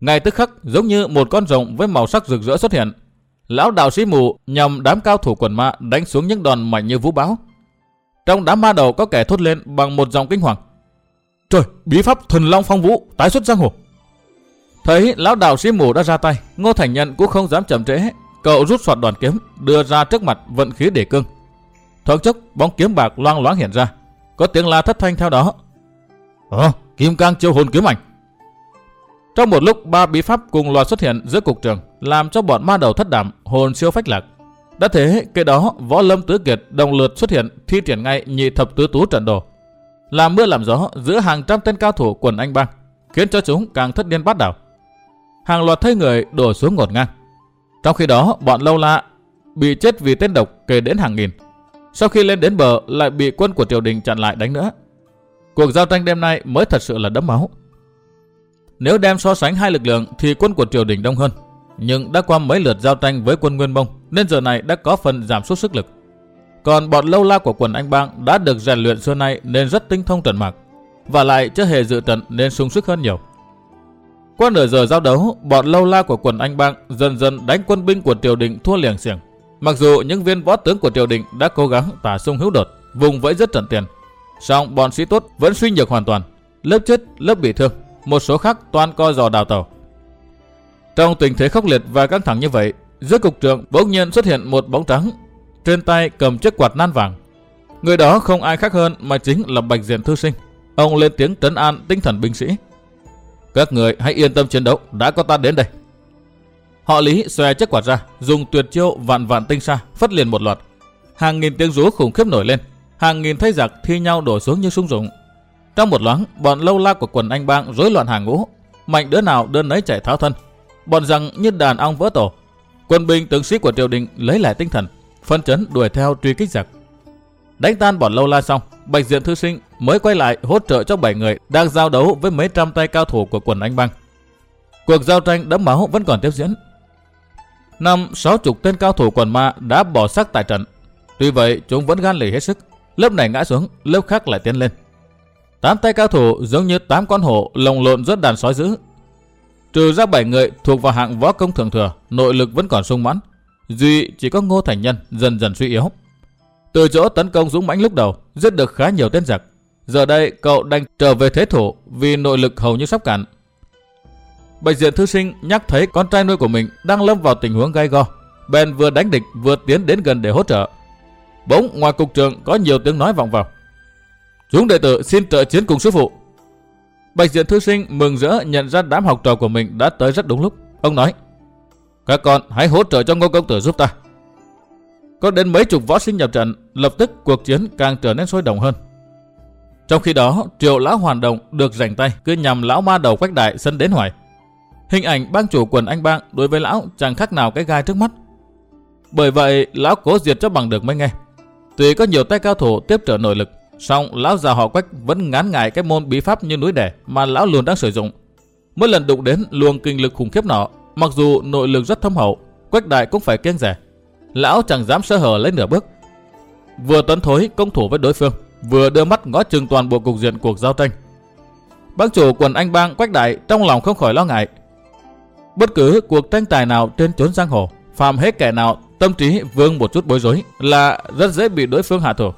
Ngay tức khắc, giống như một con rồng với màu sắc rực rỡ xuất hiện, lão đạo sĩ mù nhằm đám cao thủ quần ma đánh xuống những đòn mạnh như vũ bão. Trong đám ma đầu có kẻ thốt lên bằng một dòng kinh hoàng. Trời, bí pháp thuần long phong vũ, tái xuất giang hồ. Thấy lão đạo sĩ mù đã ra tay, Ngô Thành Nhân cũng không dám chậm trễ. Cậu rút soạt đoàn kiếm, đưa ra trước mặt vận khí để cương. Thoáng chốc, bóng kiếm bạc loang loáng hiện ra. Có tiếng la thất thanh theo đó. Ờ, kim cang chiêu hồn kiếm ảnh. Trong một lúc ba bí pháp cùng loạt xuất hiện giữa cục trường, làm cho bọn ma đầu thất đảm, hồn siêu phách lạc. Đã thế, cái đó võ lâm tứ kiệt đồng lượt xuất hiện thi triển ngay nhị thập tứ tú trận đồ. Làm mưa làm gió giữa hàng trăm tên cao thủ quần anh bang, khiến cho chúng càng thất điên bát đảo. Hàng loạt thây người đổ xuống ngột ngang. Trong khi đó, bọn lâu la bị chết vì tên độc kể đến hàng nghìn. Sau khi lên đến bờ lại bị quân của triều đình chặn lại đánh nữa. Cuộc giao tranh đêm nay mới thật sự là đẫm máu. Nếu đem so sánh hai lực lượng thì quân của triều đình đông hơn. nhưng đã qua mấy lượt giao tranh với quân Nguyên Mông nên giờ này đã có phần giảm sút sức lực. Còn bọn lâu la của quần anh bang đã được rèn luyện xưa nay nên rất tinh thông trận mạc, và lại chưa hề dự trận nên sung sức hơn nhiều. Qua nửa giờ giao đấu, bọn lâu la của quần anh bang dần dần đánh quân binh của triều đình thua liềng xiềng. Mặc dù những viên võ tướng của triều đình đã cố gắng tả sung hữu đột, vùng vẫy rất trận tiền, song bọn sĩ tốt vẫn suy nhược hoàn toàn, lớp chết, lớp bị thương, một số khác toàn co giò đào tàu. Trong tình thế khốc liệt và căng thẳng như vậy, giữa cục trường bỗng nhiên xuất hiện một bóng trắng, trên tay cầm chiếc quạt nan vàng. Người đó không ai khác hơn mà chính là Bạch Diện Thư Sinh. Ông lên tiếng trấn an tinh thần binh sĩ. Các người hãy yên tâm chiến đấu, đã có ta đến đây. Họ Lý xòe chiếc quạt ra, dùng tuyệt chiêu vạn vạn tinh xa, phất liền một loạt. Hàng nghìn tiếng rú khủng khiếp nổi lên, hàng nghìn thấy giặc thi nhau đổ xuống như sung dụng. Trong một loáng, bọn lâu la của quần anh bang rối loạn hàng ngũ, mạnh đứa nào đơn nấy chạy tháo thân. Bọn rằng như đàn ong vỡ tổ. Quân binh tướng sĩ của triều đình lấy lại tinh thần, phân chấn đuổi theo truy kích giặc. Đánh tan bọn lâu la xong, Bạch Diện Thư Sinh mới quay lại hỗ trợ cho 7 người đang giao đấu với mấy trăm tay cao thủ của quần anh băng. Cuộc giao tranh đẫm máu vẫn còn tiếp diễn. Năm sáu chục tên cao thủ quần ma đã bỏ sắc tại trận. Tuy vậy chúng vẫn gan lì hết sức. Lớp này ngã xuống, lớp khác lại tiến lên. Tám tay cao thủ giống như tám con hổ lồng lộn rất đàn sói dữ. Trừ ra bảy người thuộc vào hạng võ công thường thừa, nội lực vẫn còn sung mãn. Duy chỉ có Ngô Thành Nhân dần dần suy yếu. Từ chỗ tấn công dũng mãnh lúc đầu, giết được khá nhiều tên giặc. Giờ đây cậu đang trở về thế thủ vì nội lực hầu như sắp cạn. Bạch diện thư sinh nhắc thấy con trai nuôi của mình đang lâm vào tình huống gai go. Ben vừa đánh địch vừa tiến đến gần để hỗ trợ. Bỗng ngoài cục trường có nhiều tiếng nói vọng vào. Chúng đệ tử xin trợ chiến cùng sư phụ. Bạch diện thư sinh mừng rỡ nhận ra đám học trò của mình đã tới rất đúng lúc. Ông nói, các con hãy hỗ trợ cho ngô công tử giúp ta. Có đến mấy chục võ sinh nhập trận, lập tức cuộc chiến càng trở nên sôi động hơn. Trong khi đó, triệu lão hoàn động được rảnh tay cứ nhằm lão ma đầu quách đại sân đến hoài. Hình ảnh bang chủ quần anh bang đối với lão chẳng khác nào cái gai trước mắt. Bởi vậy, lão cố diệt cho bằng được mới nghe. Tuy có nhiều tay cao thủ tiếp trợ nội lực, song lão già họ quách vẫn ngán ngại cái môn bí pháp như núi đẻ mà lão luôn đang sử dụng. Mỗi lần đụng đến luồng kinh lực khủng khiếp nọ, mặc dù nội lực rất thâm hậu, quách đại cũng phải kiêng rẻ. Lão chẳng dám sơ hở lấy nửa bước. Vừa tấn thối công thủ với đối phương, vừa đưa mắt ngó chừng toàn bộ cục diện cuộc giao tranh. Bác chủ quần anh bang quách đại trong lòng không khỏi lo ngại. Bất cứ cuộc tranh tài nào trên chốn giang hồ, phạm hết kẻ nào tâm trí vương một chút bối rối là rất dễ bị đối phương hạ thủ.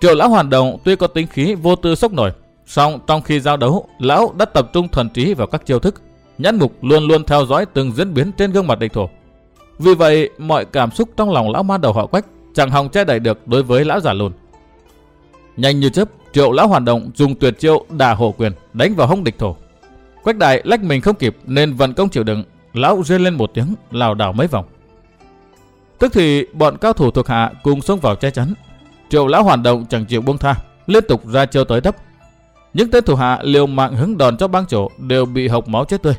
Triệu lão hoàn đồng tuy có tính khí vô tư sốc nổi, song trong khi giao đấu, lão đã tập trung thần trí vào các chiêu thức, nhãn mục luôn luôn theo dõi từng diễn biến trên gương mặt địch thủ. Vì vậy, mọi cảm xúc trong lòng lão ma đầu họ quách chẳng hòng che đậy được đối với lão giả lùn. Nhanh như chớp, triệu lão hoàn động dùng tuyệt chiêu đà hổ quyền đánh vào hông địch thổ. Quách đại lách mình không kịp nên vận công chịu đựng, lão rên lên một tiếng, lảo đảo mấy vòng. Tức thì bọn cao thủ thuộc hạ cùng xông vào che chắn. Triệu lão hoàn động chẳng chịu buông tha, liên tục ra chiêu tới đắp. Những tên thủ hạ liều mạng hứng đòn cho băng chỗ đều bị hộc máu chết tươi.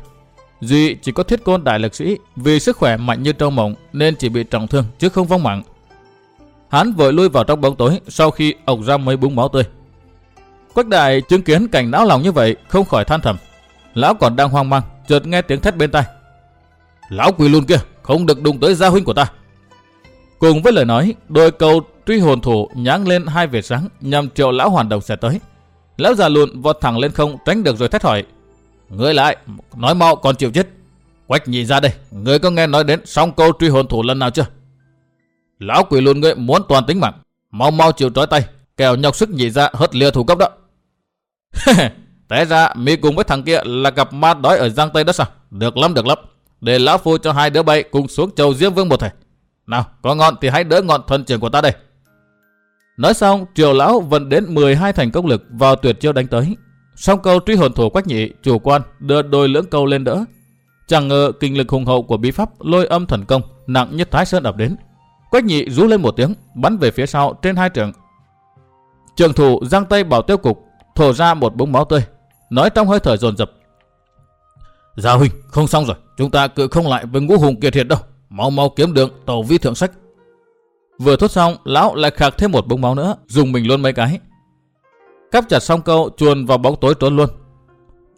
Duy chỉ có thiết côn đại lực sĩ vì sức khỏe mạnh như trâu mộng nên chỉ bị trọng thương chứ không vong mạng. Hắn vội lui vào trong bóng tối sau khi ộc ra mấy búng máu tươi. Quách đại chứng kiến cảnh não lòng như vậy không khỏi than thầm. Lão còn đang hoang mang, chợt nghe tiếng thét bên tai. Lão quỳ luôn kia, không được đụng tới gia huynh của ta. Cùng với lời nói, đôi cầu truy hồn thủ nháng lên hai vệt sáng nhằm triệu lão hoàn đồng sẽ tới. Lão già lùn vọt thẳng lên không tránh được rồi thét hỏi. Ngươi lại, nói mau còn chịu chết. Quách nhị ra đây, ngươi có nghe nói đến song câu truy hồn thủ lần nào chưa? Lão quỷ luôn ngươi muốn toàn tính mạng, mau mau chịu trói tay, kẻo nhọc sức nhị ra hất lìa thủ cấp đó. [LAUGHS] Té ra mi cùng với thằng kia là gặp ma đói ở Giang Tây đó sao? Được lắm được lắm. Để lão phu cho hai đứa bay cùng xuống châu Diêm Vương một thể. Nào, có ngọn thì hãy đỡ ngọn thuần trưởng của ta đây. Nói xong, triều lão vận đến 12 thành công lực vào tuyệt chiêu đánh tới. Song câu truy hồn thủ quách nhị, chủ quan đưa đôi lưỡng câu lên đỡ. Chẳng ngờ kinh lực hùng hậu của bí pháp lôi âm thần công nặng nhất thái sơn ập đến. Quách nhị rú lên một tiếng, bắn về phía sau trên hai trường. Trường thủ giang tay bảo tiêu cục, thổ ra một búng máu tươi, nói trong hơi thở dồn dập. Gia huynh, không xong rồi, chúng ta cự không lại với ngũ hùng kiệt thiệt đâu, mau mau kiếm đường tàu vi thượng sách. Vừa thốt xong, lão lại khạc thêm một búng máu nữa, dùng mình luôn mấy cái. Cắp chặt xong câu, chuồn vào bóng tối trốn luôn.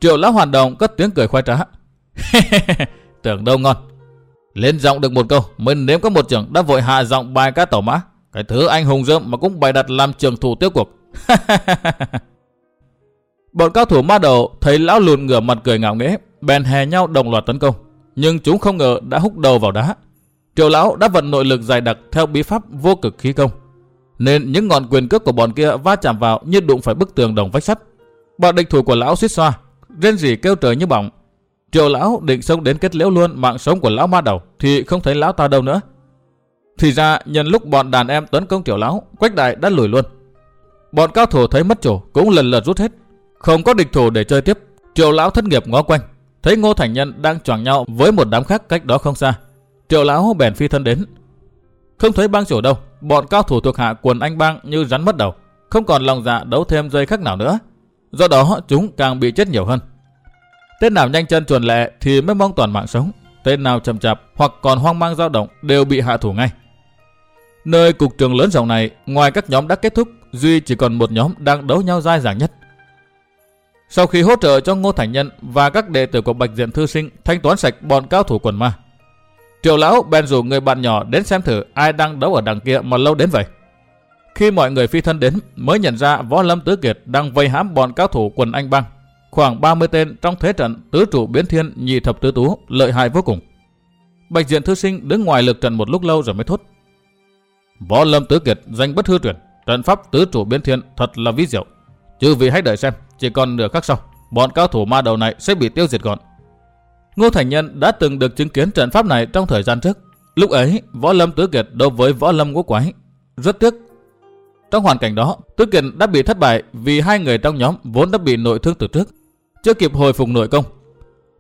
Triệu lão hoàn động cất tiếng cười khoai trá. [LAUGHS] tưởng đâu ngon. Lên giọng được một câu, mình nếm có một trưởng đã vội hạ giọng bài cá tẩu mã. Cái thứ anh hùng dơm mà cũng bày đặt làm trường thủ tiêu cuộc. [LAUGHS] Bọn cao thủ ma đầu thấy lão lùn ngửa mặt cười ngạo nghễ, bèn hè nhau đồng loạt tấn công. Nhưng chúng không ngờ đã húc đầu vào đá. Triệu lão đã vận nội lực dài đặc theo bí pháp vô cực khí công. Nên những ngọn quyền cước của bọn kia va chạm vào như đụng phải bức tường đồng vách sắt. Bọn địch thủ của lão suýt xoa, rên rỉ kêu trời như bỏng. Triệu lão định xông đến kết liễu luôn mạng sống của lão ma đầu thì không thấy lão ta đâu nữa. Thì ra nhân lúc bọn đàn em tấn công triệu lão, quách đại đã lùi luôn. Bọn cao thủ thấy mất chủ cũng lần lượt rút hết. Không có địch thủ để chơi tiếp. Triệu lão thất nghiệp ngó quanh. Thấy Ngô Thành Nhân đang choàng nhau với một đám khác cách đó không xa. Triệu lão bèn phi thân đến. Không thấy bang chủ đâu. Bọn cao thủ thuộc hạ quần anh bang như rắn mất đầu. Không còn lòng dạ đấu thêm dây khắc nào nữa. Do đó chúng càng bị chết nhiều hơn. Tên nào nhanh chân chuẩn lệ thì mới mong toàn mạng sống. Tên nào chậm chạp hoặc còn hoang mang dao động đều bị hạ thủ ngay. Nơi cục trường lớn rộng này, ngoài các nhóm đã kết thúc, Duy chỉ còn một nhóm đang đấu nhau dai dẳng nhất. Sau khi hỗ trợ cho Ngô Thành Nhân và các đệ tử của Bạch Diện Thư Sinh thanh toán sạch bọn cao thủ quần ma, Triệu Lão bèn rủ người bạn nhỏ đến xem thử ai đang đấu ở đằng kia mà lâu đến vậy. Khi mọi người phi thân đến mới nhận ra Võ Lâm Tứ Kiệt đang vây hãm bọn cao thủ quần anh băng. Khoảng 30 tên trong thế trận tứ trụ biến thiên nhị thập tứ tú lợi hại vô cùng. Bạch Diện Thư Sinh đứng ngoài lực trận một lúc lâu rồi mới thốt. Võ Lâm Tứ Kiệt danh bất hư truyền, trận pháp tứ trụ biến thiên thật là ví diệu. Chứ vì hãy đợi xem, chỉ còn nửa khắc sau, bọn cao thủ ma đầu này sẽ bị tiêu diệt gọn. Ngô Thành Nhân đã từng được chứng kiến trận pháp này trong thời gian trước. Lúc ấy, Võ Lâm Tứ Kiệt đấu với Võ Lâm Ngũ Quái. Rất tiếc. Trong hoàn cảnh đó, Tứ Kiệt đã bị thất bại vì hai người trong nhóm vốn đã bị nội thương từ trước, chưa kịp hồi phục nội công.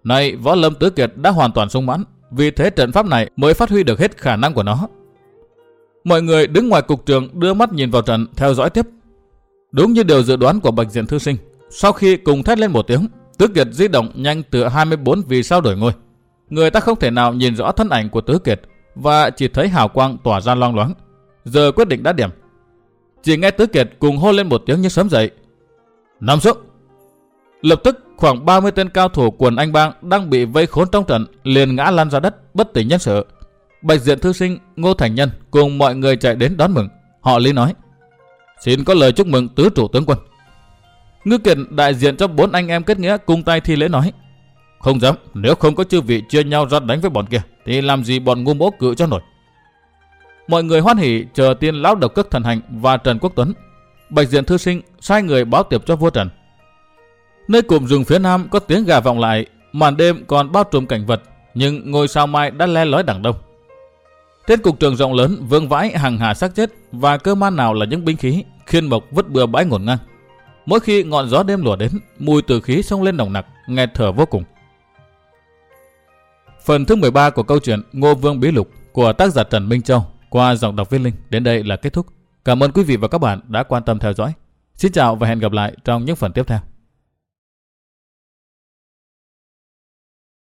Nay, Võ Lâm Tứ Kiệt đã hoàn toàn sung mãn, vì thế trận pháp này mới phát huy được hết khả năng của nó. Mọi người đứng ngoài cục trường đưa mắt nhìn vào trận theo dõi tiếp. Đúng như điều dự đoán của Bạch Diện Thư Sinh, sau khi cùng thét lên một tiếng, Tứ Kiệt di động nhanh từ 24 vì sao đổi ngôi. Người ta không thể nào nhìn rõ thân ảnh của Tứ Kiệt và chỉ thấy hào quang tỏa ra loang loáng. Giờ quyết định đã điểm. Chỉ nghe Tứ Kiệt cùng hô lên một tiếng như sớm dậy. Nằm xuống. Lập tức, khoảng 30 tên cao thủ quần anh bang đang bị vây khốn trong trận liền ngã lăn ra đất, bất tỉnh nhân sự. Bạch diện thư sinh, Ngô Thành Nhân cùng mọi người chạy đến đón mừng. Họ lý nói. Xin có lời chúc mừng tứ chủ tướng quân. Ngư Kiệt đại diện cho bốn anh em kết nghĩa cùng tay thi lễ nói. Không dám, nếu không có chư vị chia nhau ra đánh với bọn kia, thì làm gì bọn ngu bố cự cho nổi. Mọi người hoan hỉ chờ tiên lão độc cất thần hành và Trần Quốc Tuấn. Bạch diện thư sinh sai người báo tiệp cho vua Trần. Nơi cụm rừng phía nam có tiếng gà vọng lại, màn đêm còn bao trùm cảnh vật, nhưng ngôi sao mai đã le lói đằng đông. Trên cục trường rộng lớn vương vãi hàng hà xác chết và cơ man nào là những binh khí, khiên mộc vứt bừa bãi ngổn ngang. Mỗi khi ngọn gió đêm lùa đến, mùi từ khí xông lên nồng nặc, nghe thở vô cùng. Phần thứ 13 của câu chuyện Ngô Vương Bí Lục của tác giả Trần Minh Châu qua giọng đọc viên Linh đến đây là kết thúc. Cảm ơn quý vị và các bạn đã quan tâm theo dõi. Xin chào và hẹn gặp lại trong những phần tiếp theo.